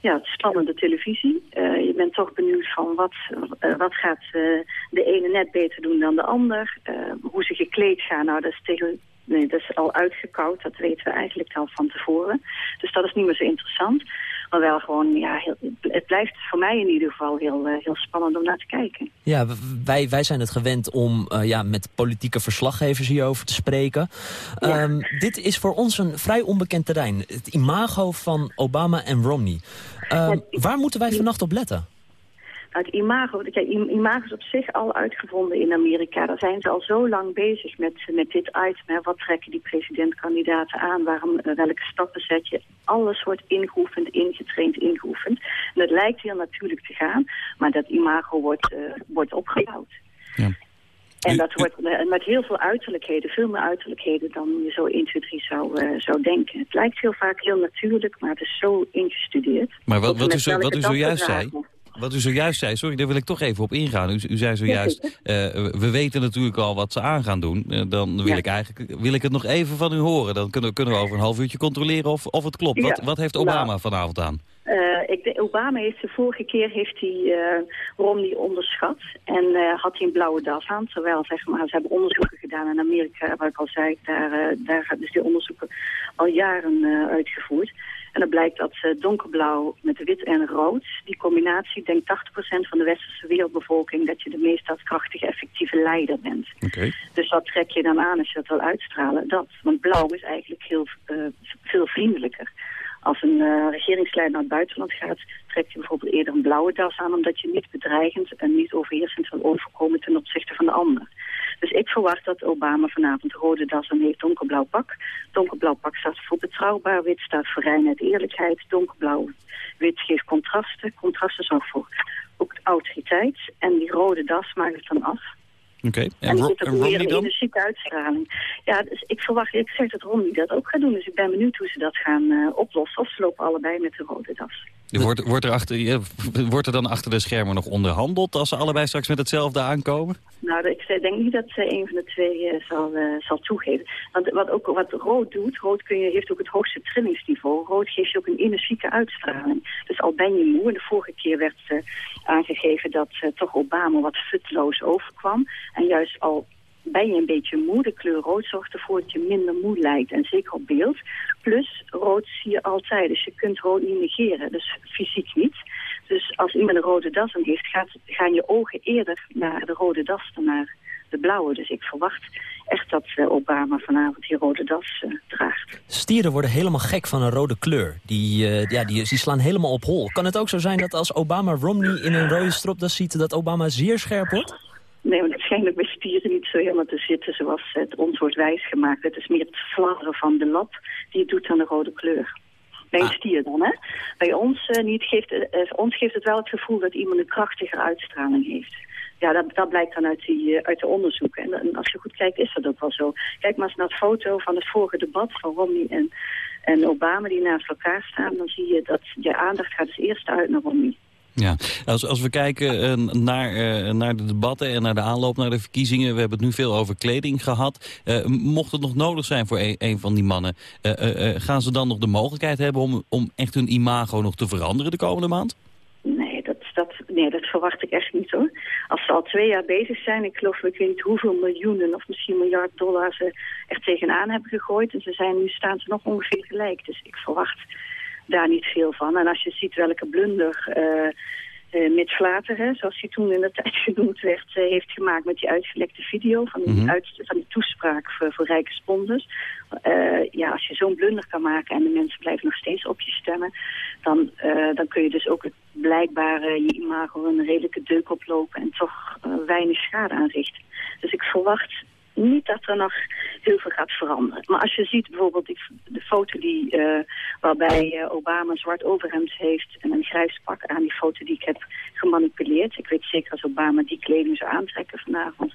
S13: ja, het spannende televisie. Uh, je bent toch benieuwd van wat, uh, wat gaat uh, de ene net beter doen dan de ander. hoe ze gekleed gaan, nou dat is, tegen, nee, dat is al uitgekoud. Dat weten we eigenlijk al van tevoren. Dus dat is niet meer zo interessant. Maar wel gewoon, ja, heel, het blijft voor mij in ieder geval heel, heel spannend om naar te kijken.
S3: Ja, wij, wij zijn het gewend om ja, met politieke verslaggevers hierover te spreken. Ja. Um, dit is voor ons een vrij onbekend terrein. Het imago van Obama en Romney. Um, waar moeten wij vannacht op letten?
S13: Het imago, kijk, imago is op zich al uitgevonden in Amerika. Daar zijn ze al zo lang bezig met, met dit item. Hè. Wat trekken die presidentkandidaten aan? Waarom, welke stappen zet je? Alles wordt ingeoefend, ingetraind, ingeoefend. En het lijkt heel natuurlijk te gaan, maar dat imago wordt, uh, wordt opgebouwd. Ja. En dat wordt met heel veel uiterlijkheden, veel meer uiterlijkheden dan je zo 1, 2, 3 zou, uh, zou denken. Het lijkt heel vaak heel natuurlijk, maar het is zo ingestudeerd.
S5: Maar wat, wat, u, zo, wat u zojuist zei, wat u zojuist zei, sorry, daar wil ik toch even op ingaan. U, u zei zojuist, uh, we weten natuurlijk al wat ze aan gaan doen. Uh, dan wil ja. ik eigenlijk wil ik het nog even van u horen. Dan kunnen, kunnen we over een half uurtje controleren of, of het klopt. Ja. Wat, wat heeft Obama nou. vanavond aan?
S13: Uh, ik denk, Obama heeft de vorige keer heeft hij Romney onderschat en had hij een blauwe das aan. Terwijl zeg maar, ze hebben onderzoeken gedaan in Amerika, wat ik al zei, daar, daar hebben ze die onderzoeken al jaren uitgevoerd. En dan blijkt dat donkerblauw met wit en rood, die combinatie, denkt 80% van de westerse wereldbevolking dat je de meest daadkrachtige, effectieve leider bent.
S5: Okay.
S13: Dus wat trek je dan aan als je dat wil uitstralen? Dat, want blauw is eigenlijk heel, veel vriendelijker. Als een uh, regeringsleider naar het buitenland gaat, trekt je bijvoorbeeld eerder een blauwe das aan... omdat je niet bedreigend en niet overheersend wil overkomen ten opzichte van de ander. Dus ik verwacht dat Obama vanavond rode das aan heeft, donkerblauw pak. Donkerblauw pak staat voor betrouwbaar, wit staat voor reinheid, eerlijkheid. Donkerblauw, wit geeft contrasten. Contrasten zorgen voor ook autoriteit. En die rode das maakt het dan af.
S5: Oké, okay. en,
S13: en,
S5: en Romney dan?
S13: energieke uitstraling. Ja, dus ik verwacht, ik zeg dat Romney dat ook gaat doen. Dus ik ben benieuwd hoe ze dat gaan uh, oplossen. Of ze lopen allebei met de rode das.
S5: Wordt, wordt, er achter, wordt er dan achter de schermen nog onderhandeld als ze allebei straks met hetzelfde aankomen?
S13: Nou, ik denk niet dat ze een van de twee uh, zal, uh, zal toegeven. Want wat, ook, wat rood doet, rood kun je, heeft ook het hoogste trillingsniveau. Rood geeft je ook een energieke uitstraling. Dus al ben je moe, en de vorige keer werd uh, aangegeven dat toch Obama wat futloos overkwam. En juist al ben je een beetje moe. De kleur rood zorgt ervoor dat je minder moe lijkt. En zeker op beeld. Plus, rood zie je altijd. Dus je kunt rood niet negeren. Dus fysiek niet. Dus als iemand een rode das aan heeft, gaan je ogen eerder naar de rode das dan naar de blauwe. Dus ik verwacht echt dat uh, Obama vanavond die rode das uh, draagt.
S3: Stieren worden helemaal gek van een rode kleur. Die, uh, ja, die, die slaan helemaal op hol. Kan het ook zo zijn dat als Obama Romney in een rode stropdas ziet... dat Obama zeer scherp wordt?
S13: Nee, want waarschijnlijk bij stieren niet zo helemaal te zitten zoals het ons wordt wijsgemaakt. Het is meer het fladderen van de lap die het doet aan de rode kleur. Bij een ah. stier dan, hè? Bij ons, uh, niet geeft, uh, ons geeft het wel het gevoel dat iemand een krachtige uitstraling heeft. Ja, dat, dat blijkt dan uit, die, uh, uit de onderzoeken. En, en, als je goed kijkt, is dat ook wel zo. Kijk maar eens naar het foto van het vorige debat van Romney en, en Obama die naast elkaar staan. Dan zie je dat je aandacht gaat als eerste uit naar Romney.
S5: Ja, als, als we kijken uh, naar, uh, naar de debatten en naar de aanloop naar de verkiezingen... we hebben het nu veel over kleding gehad. Uh, mocht het nog nodig zijn voor een, een van die mannen... gaan ze dan nog de mogelijkheid hebben om, om echt hun imago nog te veranderen de komende maand?
S13: Nee dat, dat, nee, dat verwacht ik echt niet hoor. Als ze al twee jaar bezig zijn, ik geloof ik weet niet hoeveel miljoenen of misschien miljard dollar ze er tegenaan hebben gegooid. En ze zijn, nu staan ze nog ongeveer gelijk. Dus ik verwacht daar niet veel van. En als je ziet welke blunder uh, uh, Mitch Vlater, zoals hij toen in de tijd genoemd werd, uh, heeft gemaakt met die uitgelekte video van die, mm -hmm. uit, van die toespraak voor, voor rijke sponsors. ja, als je zo'n blunder kan maken en de mensen blijven nog steeds op je stemmen, dan, dan kun je dus ook het blijkbare je imago een redelijke deuk oplopen en toch weinig schade aanrichten. Dus ik verwacht niet dat er nog heel veel gaat veranderen. Maar als je ziet bijvoorbeeld die, de foto die, uh, waarbij uh, Obama een zwart overhemd heeft en een grijs pak aan, die foto die ik heb gemanipuleerd. Ik weet zeker als Obama die kleding zou aantrekken vanavond,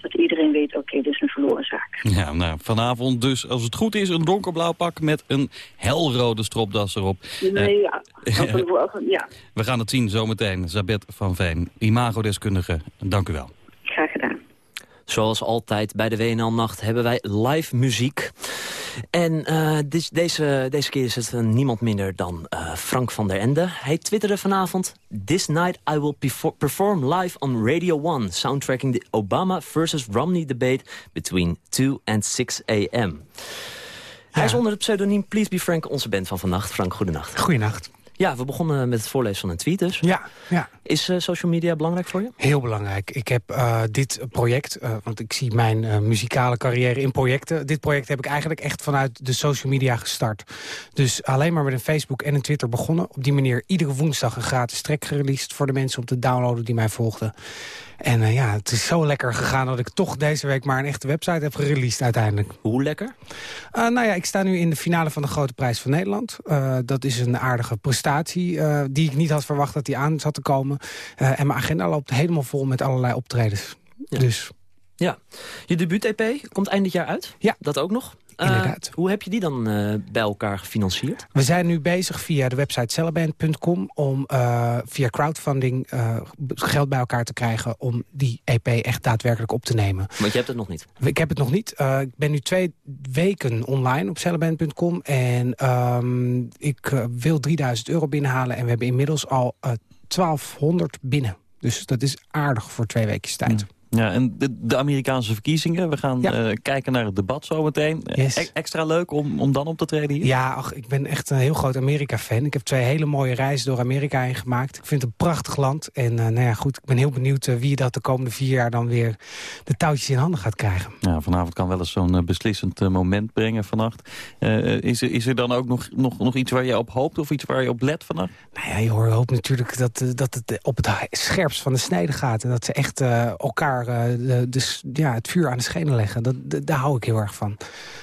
S13: dat iedereen weet, oké, okay, dit is een verloren zaak.
S5: Ja, nou, vanavond dus, als het goed is, een donkerblauw pak met een helrode stropdas erop.
S13: Nee, uh, ja. ja.
S5: We gaan het zien zometeen. Zabet van Veen, imagodeskundige, dank u wel.
S3: Zoals altijd bij de WNL-nacht hebben wij live muziek. En uh, dis, deze, deze keer is het niemand minder dan uh, Frank van der Ende. Hij twitterde vanavond... This night I will perform live on Radio 1... soundtracking the Obama versus Romney debate... between 2 and 6 a.m. Hij is onder het pseudoniem Please Be Frank onze band van vannacht. Frank, goedenacht.
S14: Goedenacht.
S3: Ja, we begonnen met het voorlezen van een tweet dus.
S14: Ja, ja.
S3: Is uh, social media belangrijk voor je?
S14: Heel belangrijk. Ik heb uh, dit project, uh, want ik zie mijn muzikale carrière in projecten. Dit project heb ik eigenlijk echt vanuit de social media gestart. Dus alleen maar met een Facebook en een Twitter begonnen. Op die manier iedere woensdag een gratis track gereleased... voor de mensen om te downloaden die mij volgden. En ja, het is zo lekker gegaan dat ik toch deze week maar een echte website heb gereleased uiteindelijk.
S3: Hoe lekker?
S14: Nou ja, ik sta nu in de finale van de Grote Prijs van Nederland. Dat is een aardige prestatie die ik niet had verwacht dat die aan zat te komen. en mijn agenda loopt helemaal vol met allerlei optredens. Ja. Dus...
S3: Ja, je debuut-EP komt eind dit jaar uit?
S14: Ja.
S3: Dat ook nog?
S14: Inderdaad.
S3: Uh, hoe heb je die dan uh, bij elkaar gefinancierd?
S14: We zijn nu bezig via de website cellaband.com om uh, via crowdfunding geld bij elkaar te krijgen om die EP echt daadwerkelijk op te nemen.
S3: Want je hebt het nog niet?
S14: Ik heb het nog niet. ik ben nu twee weken online op cellaband.com en um, ik wil 3000 euro binnenhalen en we hebben inmiddels al 1200 binnen. Dus dat is aardig voor twee weken tijd.
S5: Mm. Ja, en de, de, Amerikaanse verkiezingen. We gaan ja. uh, kijken naar het debat zometeen.
S14: Yes.
S5: E extra leuk om, om dan op te treden hier?
S14: Ja, ach, ik ben echt een heel groot Amerika-fan. Ik heb twee hele mooie reizen door Amerika heen gemaakt. Ik vind het een prachtig land. En uh, nou ja, goed, ik ben heel benieuwd uh, wie dat de komende vier jaar dan weer de touwtjes in handen gaat krijgen.
S5: Ja, vanavond kan wel eens zo'n beslissend moment brengen vannacht. is, er, is er dan ook nog, nog, nog iets waar je op hoopt of iets waar je op let vannacht?
S14: Nou ja, je hoopt natuurlijk dat, dat het op het scherpst van de snede gaat. En dat ze echt elkaar de, de, ja, het vuur aan de schenen leggen. Dat, daar hou ik heel erg van.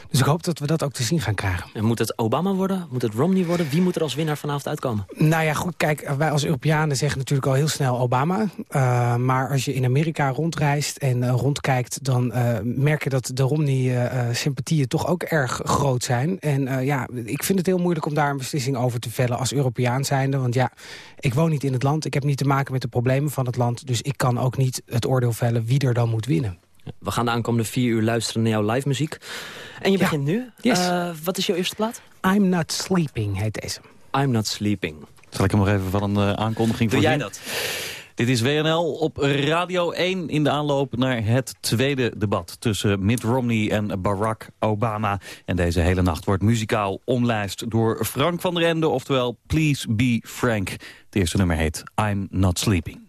S14: Dus ik hoop dat we dat ook te zien gaan krijgen.
S3: En moet het Obama worden? Moet het Romney worden? Wie moet er als winnaar vanavond uitkomen?
S14: Nou ja, goed, kijk, wij als Europeanen zeggen natuurlijk al heel snel Obama. Uh, maar als je in Amerika rondreist en uh, rondkijkt... dan uh, merk je dat de Romney-sympathieën toch ook erg groot zijn. En ja, ik vind het heel moeilijk om daar een beslissing over te vellen als Europeaan zijnde. Want ja, ik woon niet in het land. Ik heb niet te maken met de problemen van het land. Dus ik kan ook niet het oordeel vellen wie er dan moet winnen.
S3: We gaan de aankomende vier uur luisteren naar jouw live muziek. En je ja. begint nu.
S14: Yes.
S3: Uh, wat is jouw eerste plaat?
S14: I'm Not Sleeping heet deze.
S3: I'm Not Sleeping.
S5: Zal ik hem nog even van een uh, aankondiging
S3: Doe
S5: voorzien?
S3: jij dat?
S5: Dit is WNL op Radio 1 in de aanloop naar het tweede debat... tussen Mitt Romney en Barack Obama. En deze hele nacht wordt muzikaal omlijst door Frank van der Ende... oftewel Please Be Frank. Het eerste nummer heet I'm Not Sleeping.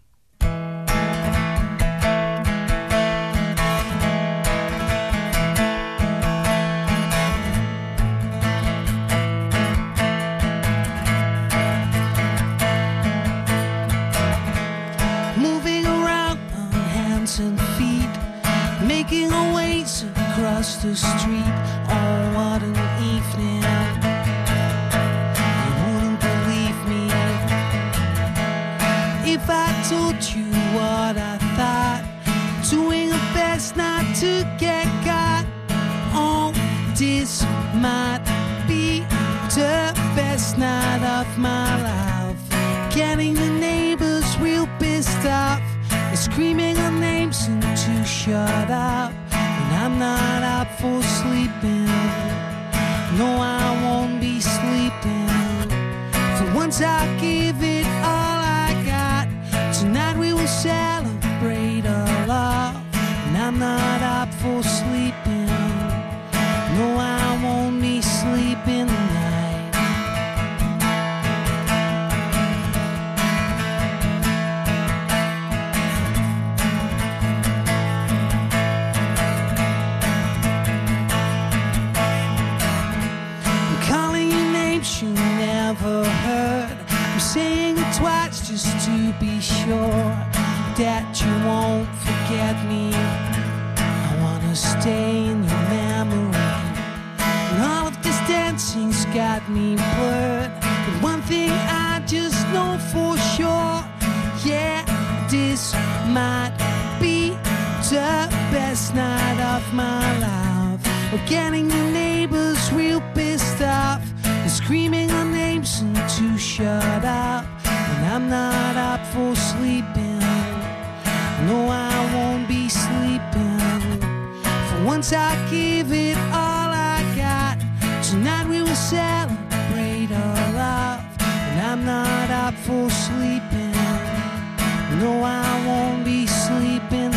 S15: Might be the best night of my life. Getting the neighbors real pissed off screaming our names and to shut up. And I'm not up for sleeping. No, I won't be sleeping. For once I'll give it all I got. Tonight we will celebrate our love. And I'm not up for sleeping. No, I won't be sleeping tonight. I'm calling you names you never heard. I'm saying it twice just to be sure that you won't forget me. I wanna stay in your memory. Got me blurred. But one thing I just know for sure, yeah, this might be the best night of my life. We're getting the neighbors real pissed off. They're screaming our names and to shut up. And I'm not up for sleeping. No, I won't be sleeping. For once I give it all I got. Tonight will celebrate our love. And I'm not up for sleeping. No, I won't be sleeping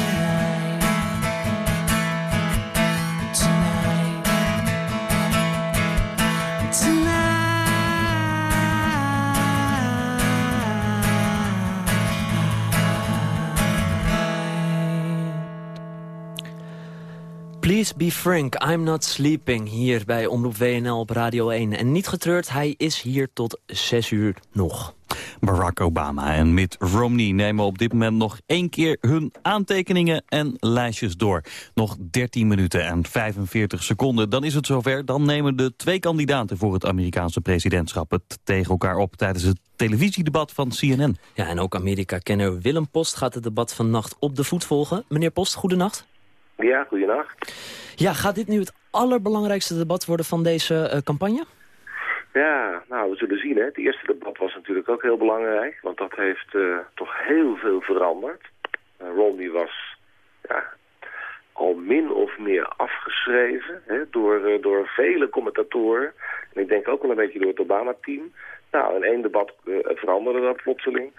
S3: Please be frank, I'm not sleeping. Hier bij Omroep WNL op Radio 1. En niet getreurd, hij is hier tot 6 uur nog.
S5: Barack Obama en Mitt Romney nemen op dit moment nog één keer hun aantekeningen en lijstjes door. Nog 13 minuten en 45 seconden. Dan is het zover. Dan nemen de twee kandidaten voor het Amerikaanse presidentschap het tegen elkaar op tijdens het televisiedebat van CNN.
S3: Ja, en ook Amerika-kenner Willem Post gaat het debat vannacht op de voet volgen. Meneer Post, goedenacht.
S16: Ja, goedenacht.
S3: Ja, gaat dit nu het allerbelangrijkste debat worden van deze eh, campagne?
S16: Ja, nou, we zullen zien. Hè. Het eerste debat was natuurlijk ook heel belangrijk, want dat heeft eh, toch heel veel veranderd. Uh, Romney was ja, al min of meer afgeschreven hè, door, door vele commentatoren. En ik denk ook wel een beetje door het Obama-team. Nou, in één debat veranderde dat plotseling.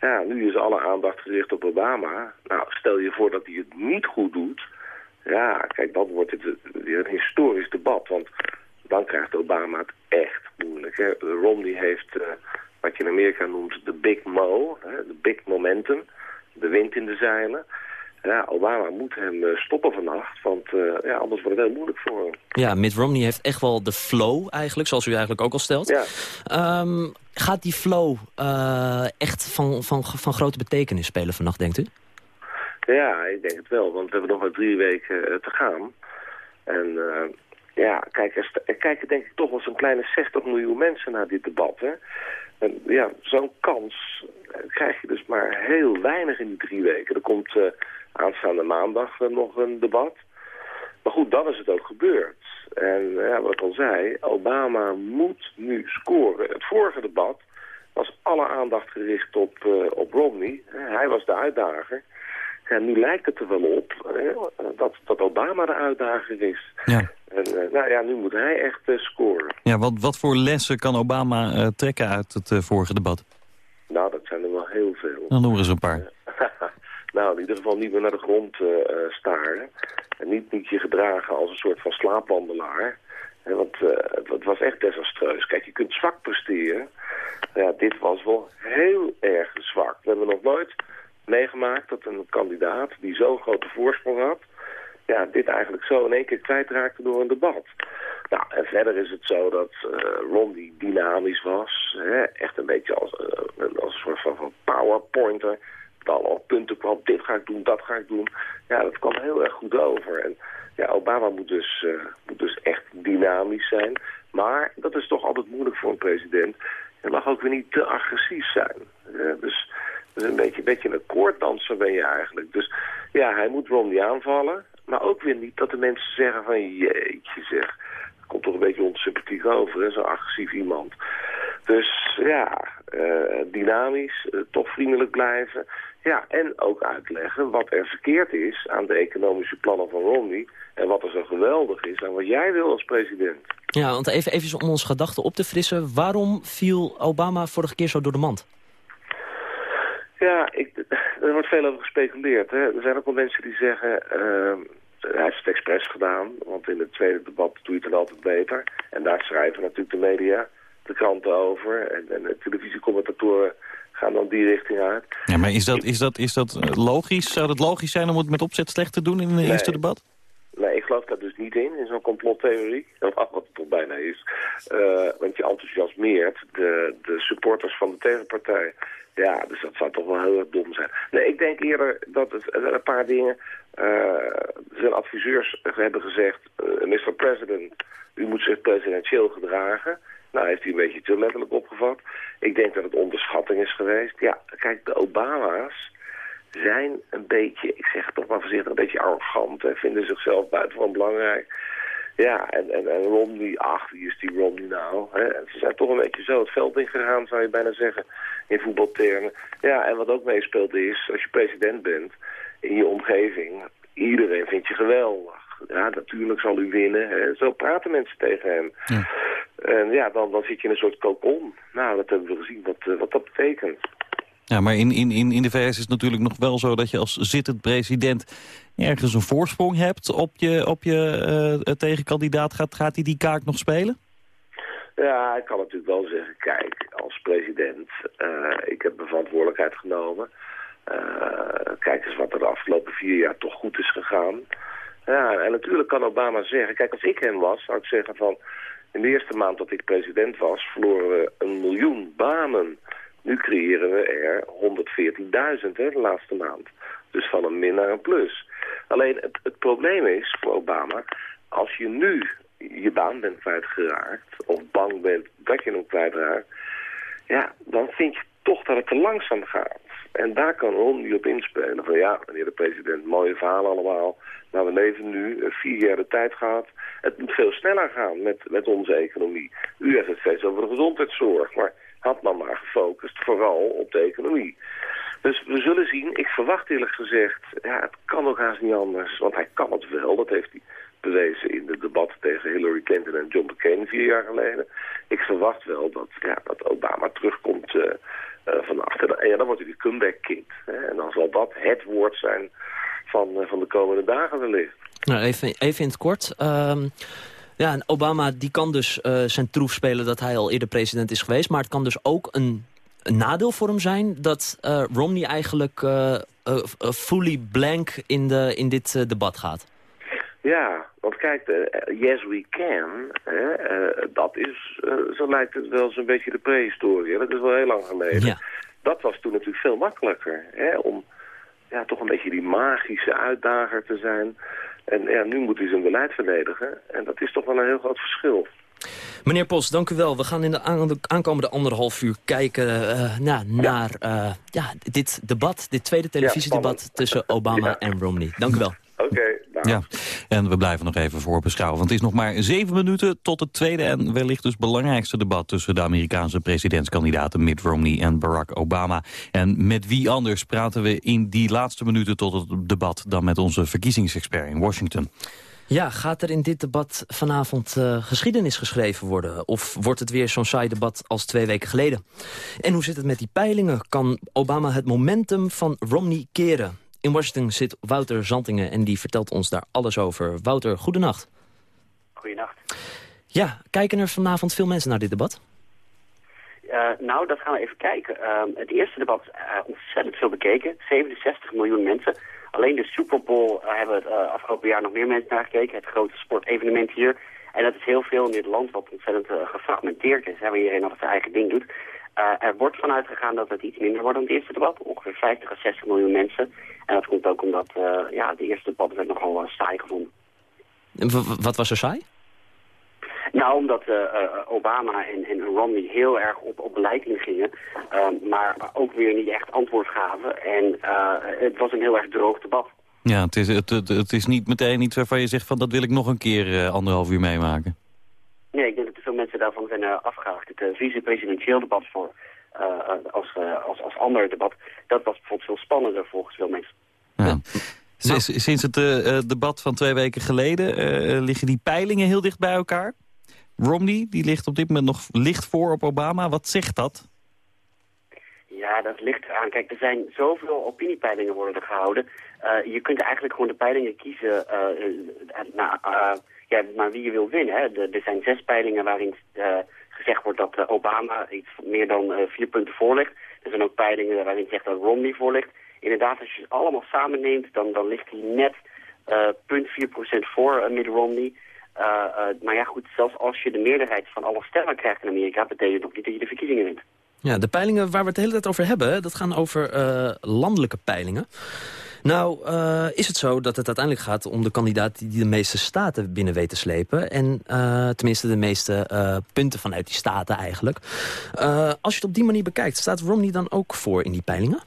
S16: Ja, nu is alle aandacht gericht op Obama. Nou, stel je voor dat hij het niet goed doet. Ja, kijk, dan wordt het weer een historisch debat. Want dan krijgt Obama het echt moeilijk. Hè. Romney heeft eh, wat je in Amerika noemt de big mo, de big momentum, de wind in de zeilen. Ja, Obama moet hem eh, stoppen vannacht, want eh, ja, anders wordt het heel moeilijk voor hem.
S3: Ja, Mitt Romney heeft echt wel de flow eigenlijk, zoals u eigenlijk ook al stelt.
S16: Ja.
S3: Ehm, gaat die flow echt van, van, van grote betekenis spelen vannacht, denkt u?
S16: Ja, ik denk het wel, want we hebben nog maar drie weken eh, te gaan. En eh, ja, kijk, er, kijken denk ik toch wel zo'n kleine 60 miljoen mensen naar dit debat. Hè? En ja, zo'n kans eh, krijg je dus maar heel weinig in die drie weken. Er komt eh, aanstaande maandag nog een debat. Maar goed, dan is het ook gebeurd. En ja, wat ik al zei, Obama moet nu scoren. Het vorige debat was alle aandacht gericht op, op Romney. Hij was de uitdager. Ja, nu lijkt het er wel op eh, dat, dat Obama de uitdager is.
S5: Ja.
S16: En eh, nou ja, nu moet hij echt eh, scoren.
S5: Ja, wat, wat voor lessen kan Obama eh, trekken uit het vorige debat?
S16: Nou, dat zijn er wel heel veel.
S5: Dan noemen we eens een paar.
S16: nou, in ieder geval niet meer naar de grond staren. En niet, niet je gedragen als een soort van slaapwandelaar. Hè, want het, het was echt desastreus. Kijk, je kunt zwak presteren. Ja, dit was wel heel erg zwak. We hebben nog nooit meegemaakt dat een kandidaat die zo'n grote voorsprong had... ja, dit eigenlijk zo in één keer kwijtraakte door een debat. Nou, en verder is het zo dat eh Romney dynamisch was. Hè? Echt een beetje als, eh, als een soort van, van powerpointer. Dat al punten kwam, dit ga ik doen, dat ga ik doen. Ja, dat kwam heel erg goed over. En ja, Obama moet dus, eh, moet dus echt dynamisch zijn. Maar dat is toch altijd moeilijk voor een president. Je mag ook weer niet te agressief zijn. Eh, dus dus een beetje, een beetje een koorddanser ben je eigenlijk. Dus ja, aanvallen. Maar ook weer niet dat de mensen zeggen van jeetje zeg. Komt toch een beetje onsympathiek over, zo'n agressief iemand. Dus ja, eh, dynamisch, toch vriendelijk blijven. Ja, en ook uitleggen wat er verkeerd is aan de economische plannen van Romney... en wat er zo geweldig is aan wat jij wil als president.
S3: Ja, want even, even om onze gedachten op te frissen. Waarom viel Obama vorige keer zo door de mand?
S16: Ja, ik, er wordt veel over gespeculeerd. Hè. Er zijn ook wel mensen die zeggen... Uh, hij heeft het expres gedaan, want in het tweede debat doe je het dan altijd beter. En daar schrijven natuurlijk de media, de kranten over. En, en de televisiecommentatoren gaan dan die richting uit.
S5: Ja, maar is dat, is, dat, is dat eh, logisch? Zou het logisch zijn om het met opzet slecht te doen in het eerste debat?
S16: Nee, ik geloof daar dus niet in, in zo'n complottheorie. Wat het toch bijna is. Uh, want je enthousiasmeert de, de supporters van de tegenpartij. Ja, dus dat zou toch wel heel erg dom zijn. Nee, ik denk eerder dat het een paar dingen... Uh, zijn adviseurs hebben gezegd... Uh, Mr. President, u moet zich presidentieel gedragen. Nou, heeft hij een beetje te letterlijk opgevat. Ik denk dat het onderschatting is geweest. Ja, kijk, de Obama's zijn een beetje, ik zeg het toch maar voorzichtig, een beetje arrogant. En vinden zichzelf buitengewoon belangrijk. Ja, en, en, en Romney, ach, wie is die Romney nou? Hè? Ze zijn toch een beetje zo het veld ingegaan, zou je bijna zeggen, in voetbaltermen. Ja, en wat ook meespeelt is, als je president bent, in je omgeving, iedereen vindt je geweldig. Ja, natuurlijk zal u winnen. Hè? Zo praten mensen tegen hem. Ja. En ja, dan, dan zit je in een soort kokon. Nou, dat hebben we gezien, wat, uh, wat dat betekent.
S5: Ja, maar in, in, in de VS is het natuurlijk nog wel zo dat je als zittend president ergens een voorsprong hebt op je, op je uh, tegenkandidaat. Gaat, gaat hij die kaart nog spelen?
S16: Ja, ik kan natuurlijk wel zeggen, kijk, als president, uh, ik heb mijn verantwoordelijkheid genomen. Uh, kijk eens wat er de afgelopen vier jaar toch goed is gegaan. Ja, en natuurlijk kan Obama zeggen, kijk, als ik hem was, zou ik zeggen van... in de eerste maand dat ik president was, verloren we een miljoen banen. Nu creëren we er 114.000 de laatste maand. Dus van een min naar een plus. Alleen het, het probleem is voor Obama, als je nu je baan bent kwijtgeraakt... of bang bent dat je hem kwijtraakt... ja, dan vind je toch dat het te langzaam gaat. En daar kan Romney op inspelen. Van ja, meneer de president, mooie verhalen allemaal. Maar we leven nu vier jaar de tijd gehad. Het moet veel sneller gaan met, met onze economie. U heeft het steeds over de gezondheidszorg. Maar had dan maar gefocust vooral op de economie. Dus we zullen zien. Ik verwacht eerlijk gezegd, ja, het kan ook haast niet anders. Want hij kan het wel, dat heeft hij bewezen in de debat tegen Hillary Clinton en John McCain vier jaar geleden. Ik verwacht wel dat, ja, dat Obama terugkomt uh, uh, van achter. En ja, dan wordt hij de comeback kid. Hè? En dan zal dat het woord zijn van, uh, van de komende dagen wellicht.
S3: Nou, even, even in het kort. Um... Ja, en Obama die kan dus uh, zijn troef spelen dat hij al eerder president is geweest. Maar het kan dus ook een, een nadeel voor hem zijn dat uh, Romney eigenlijk uh, fully blank in, de, in dit debat gaat.
S16: Ja, want kijk, yes we can, dat is, zo lijkt het wel zo'n beetje de prehistorie. Dat is wel heel lang geleden. Ja. Dat was toen natuurlijk veel makkelijker, hè, om ja, toch een beetje die magische uitdager te zijn... En ja, nu moet hij zijn beleid verdedigen. En dat is toch wel een heel groot verschil.
S3: Meneer Post, dank u wel. We gaan in de, aankomende anderhalf uur kijken uh, na, naar uh, ja, dit debat, dit tweede televisiedebat ja, tussen Obama en Romney. Dank u wel.
S16: Oké, okay,
S5: ja, en we blijven nog even voorbeschouwen. Want het is nog maar zeven minuten tot het tweede en wellicht dus belangrijkste debat... tussen de Amerikaanse presidentskandidaten Mitt Romney en Barack Obama. En met wie anders praten we in die laatste minuten tot het debat... dan met onze verkiezingsexpert in Washington.
S3: Ja, gaat er in dit debat vanavond uh, geschiedenis geschreven worden? Of wordt het weer zo'n saai debat als twee weken geleden? En hoe zit het met die peilingen? Kan Obama het momentum van Romney keren? In Washington zit Wouter Zantingen en die vertelt ons daar alles over. Wouter, goedenacht.
S17: Goedenacht.
S3: Ja, kijken er vanavond veel mensen naar dit debat?
S17: Uh, nou, dat gaan we even kijken. Uh, het eerste debat is uh, ontzettend veel bekeken. 67 miljoen mensen. Alleen de Super Bowl uh, hebben het afgelopen jaar nog meer mensen naar gekeken. Het grote sportevenement hier. En dat is heel veel in dit land wat ontzettend gefragmenteerd is. Hè, waar iedereen nog zijn eigen ding doet. Er wordt vanuit gegaan dat het iets minder wordt dan het eerste debat. Ongeveer 50 à 60 miljoen mensen. En dat komt ook omdat ja, de eerste debat werd nogal saai gevonden.
S3: wat was er saai?
S17: Nou, omdat uh, Obama en, en, Romney heel erg op, op beleid ingingen, uh, maar ook weer niet echt antwoord gaven. En uh, het was een heel erg droog debat.
S5: Ja, het is, het, het, het, is niet meteen iets waarvan je zegt van dat wil ik nog een keer anderhalf uur meemaken.
S17: Nee, ik denk dat veel mensen daarvan zijn afgehaakt. Het vice-presidentieel debat voor als, als, als ander debat. Dat was bijvoorbeeld veel spannender volgens veel mensen.
S5: Ja. Sinds, sinds het debat van twee weken geleden liggen die peilingen heel dicht bij elkaar. Romney die ligt op dit moment nog licht voor op Obama. Wat zegt dat?
S17: Ja, dat ligt eraan. Kijk, er zijn zoveel opiniepeilingen worden er gehouden. Uh, je kunt eigenlijk gewoon de peilingen kiezen uh, nou, ja, maar wie je wil winnen. Hè. er zijn zes peilingen waarin gezegd wordt dat Obama iets meer dan vier punten voor ligt. Er zijn ook peilingen waarin zegt dat Romney voor ligt. Inderdaad, als je ze allemaal samen neemt, dan, dan ligt hij net punt 4% voor Mitt Romney. maar ja, goed, zelfs als je de meerderheid van alle stemmen krijgt in Amerika... betekent nog niet dat je de verkiezingen wint.
S3: Ja, de peilingen waar we het de hele tijd over hebben, dat gaan over landelijke peilingen. Nou, uh, is het zo dat het uiteindelijk gaat om de kandidaat die de meeste staten binnen weet te slepen. En uh, tenminste de meeste punten vanuit die staten eigenlijk. als je het op die manier bekijkt, staat Romney dan ook voor in die peilingen?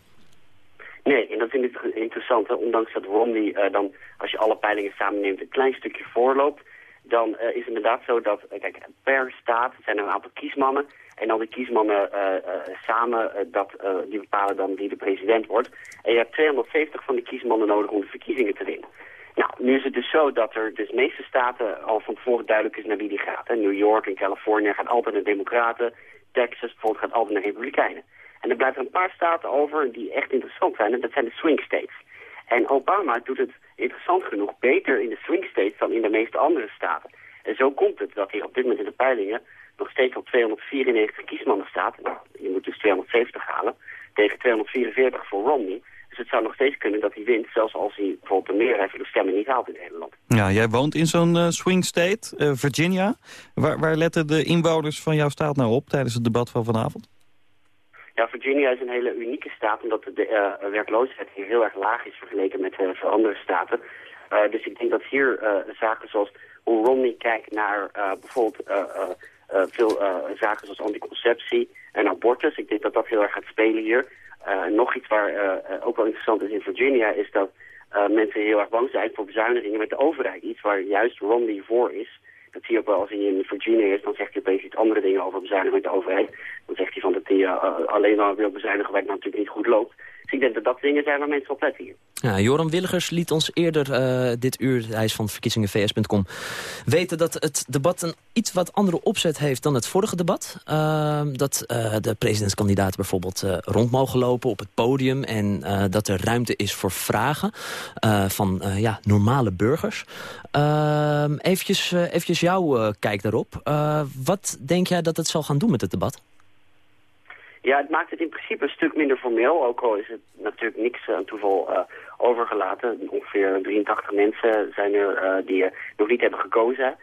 S17: Nee, en dat vind ik interessant. Ondanks dat Romney dan, als je alle peilingen samenneemt, een klein stukje voorloopt dan is het inderdaad zo dat, kijk, per staat zijn er een aantal kiesmannen. En al die kiesmannen uh, uh, samen, dat, die bepalen dan wie de president wordt. En je hebt 270 van die kiesmannen nodig om de verkiezingen te winnen. Nou, nu is het dus zo dat er dus de meeste staten al van tevoren duidelijk is naar wie die gaat. Hè. New York en Californië gaan altijd naar democraten. Texas bijvoorbeeld gaat altijd naar republikeinen. En er blijven een paar staten over die echt interessant zijn. En dat zijn de swing states. En Obama doet het interessant genoeg beter in de swing states dan in de meeste andere staten. En zo komt het dat hij op dit moment in de peilingen nog steeds op 294 kiesmannen staat. Je moet dus 270 halen tegen 244 voor Romney. Dus het zou nog steeds kunnen dat hij wint, zelfs als hij bijvoorbeeld de meerderheid van de stemmen niet haalt in het hele land.
S5: Ja, jij woont in zo'n uh, swing state, uh, Virginia. Waar, waar letten de inwoners van jouw staat nou op tijdens het debat van vanavond?
S17: Ja, Virginia is een hele unieke staat omdat de uh, werkloosheid hier heel erg laag is vergeleken met uh, andere staten. dus ik denk dat hier zaken zoals hoe Romney kijkt naar bijvoorbeeld veel zaken zoals anticonceptie en abortus. Ik denk dat dat heel erg gaat spelen hier. nog iets waar ook wel interessant is in Virginia is dat mensen heel erg bang zijn voor bezuinigingen met de overheid. Iets waar juist Romney voor is. Dat zie je ook wel als hij in Virginia is, dan zegt hij opeens iets andere dingen over bezuinigen met de overheid. Dan zegt hij van dat hij alleen maar wil bezuinigen het natuurlijk niet goed loopt. Ik denk dat dat dingen zijn waar mensen op letten hier.
S3: Ja, Joram Willigers liet ons eerder uh, dit uur, hij is van verkiezingenvs.com, weten dat het debat een iets wat andere opzet heeft dan het vorige debat. Uh, dat uh, de presidentskandidaten bijvoorbeeld rond mogen lopen op het podium en dat er ruimte is voor vragen van ja, normale burgers. Ehm, eventjes, eventjes jouw kijk daarop. wat denk jij dat het zal gaan doen met het debat?
S17: Ja, het maakt het in principe een stuk minder formeel. Ook al is het natuurlijk niks aan toeval uh, overgelaten. Ongeveer 83 mensen zijn er uh, die uh, nog niet hebben gekozen.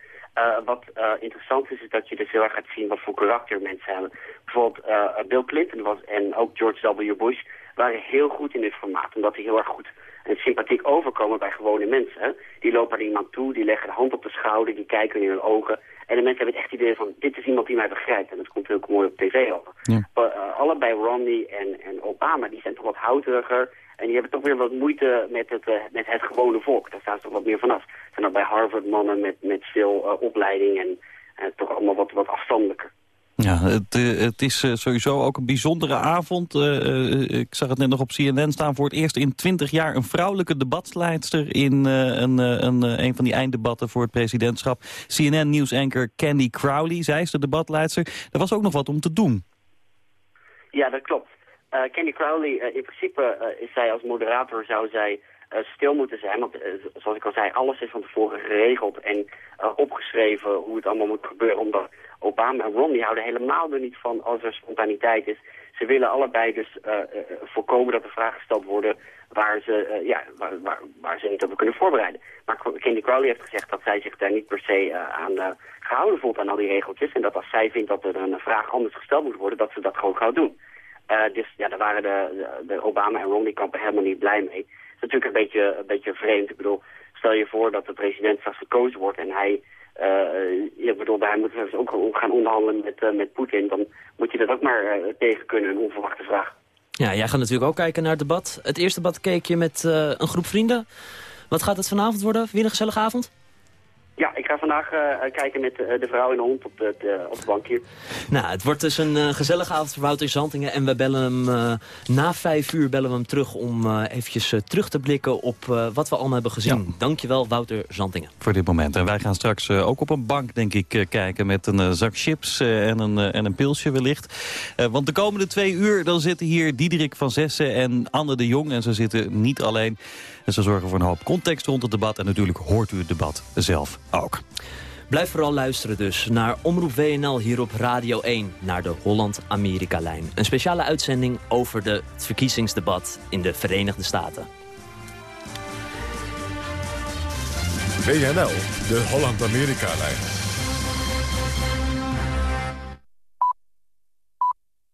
S17: wat interessant is, is dat je dus heel erg gaat zien wat voor karakter mensen hebben. Bijvoorbeeld Bill Clinton was, en ook George W. Bush waren heel goed in dit formaat. Omdat die heel erg goed en sympathiek overkomen bij gewone mensen. Die lopen naar iemand toe, die leggen de hand op de schouder, die kijken in hun ogen. En de mensen hebben het echt idee van, dit is iemand die mij begrijpt. En dat komt heel mooi op tv over. Ja. Uh, allebei Romney en, en Obama, die zijn toch wat houteriger. En die hebben toch weer wat moeite met het, uh, met het gewone volk. Daar staan ze toch wat meer vanaf. Zijn ook bij Harvard mannen met, met veel uh, opleiding en toch allemaal wat, wat afstandelijker.
S5: Ja, het, uh, het is uh, sowieso ook een bijzondere avond. Uh, ik zag het net nog op CNN staan. Voor het eerst in twintig jaar een vrouwelijke debatsleidster... in een, een, een van die einddebatten voor het presidentschap. CNN-nieuwsanker Candy Crowley, zij is de debatleidster. Er was ook nog wat om te doen.
S17: Ja, dat klopt. Candy Crowley, in principe is zij als moderator... zou zij stil moeten zijn. Want zoals ik al zei, alles is van tevoren geregeld en opgeschreven... hoe het allemaal moet gebeuren, omdat Obama en Romney houden helemaal er niet van als er spontaniteit is. Ze willen allebei dus uh, uh, voorkomen dat er vragen gesteld worden waar ze, uh, ja, waar, waar, ze niet op kunnen voorbereiden. Maar Candy Crowley heeft gezegd dat zij zich daar niet per se aan gehouden voelt aan al die regeltjes. En dat als zij vindt dat er een vraag anders gesteld moet worden, dat ze dat gewoon gaat doen. dus ja, daar waren de, de, Obama en Romney kampen helemaal niet blij mee. Het is natuurlijk een beetje, een beetje vreemd. Ik bedoel, stel je voor dat de president straks gekozen wordt en hij ik bedoel, daar moeten we ook gaan onderhandelen met, uh, met Poetin. Dan moet je dat ook maar uh, tegen kunnen, een onverwachte vraag.
S3: Ja, jij gaat natuurlijk ook kijken naar het debat. Het eerste debat keek je met een groep vrienden. Wat gaat het vanavond worden? Weer een gezellige avond?
S17: Ja, ik ga vandaag uh, kijken met uh, de vrouw en de hond op de, de, op de bank hier.
S3: Nou, het wordt dus een uh, gezellige avond voor Wouter Zantingen. En we bellen hem na vijf uur bellen we hem terug om eventjes terug te blikken op wat we allemaal hebben gezien. Ja. Dankjewel, Wouter Zantingen.
S5: Voor dit moment. En wij gaan straks ook op een bank, denk ik, kijken met een zak chips en, een, en een pilsje wellicht. want de komende twee uur dan zitten hier Diederik van Zessen en Anne de Jong. En ze zitten niet alleen. En ze zorgen voor een hoop context rond het debat. En natuurlijk hoort u het debat zelf ook.
S3: Blijf vooral luisteren dus naar Omroep WNL hier op Radio 1... naar de Holland-Amerika-lijn. Een speciale uitzending over de, het verkiezingsdebat in de Verenigde Staten.
S2: WNL, de Holland-Amerika-lijn.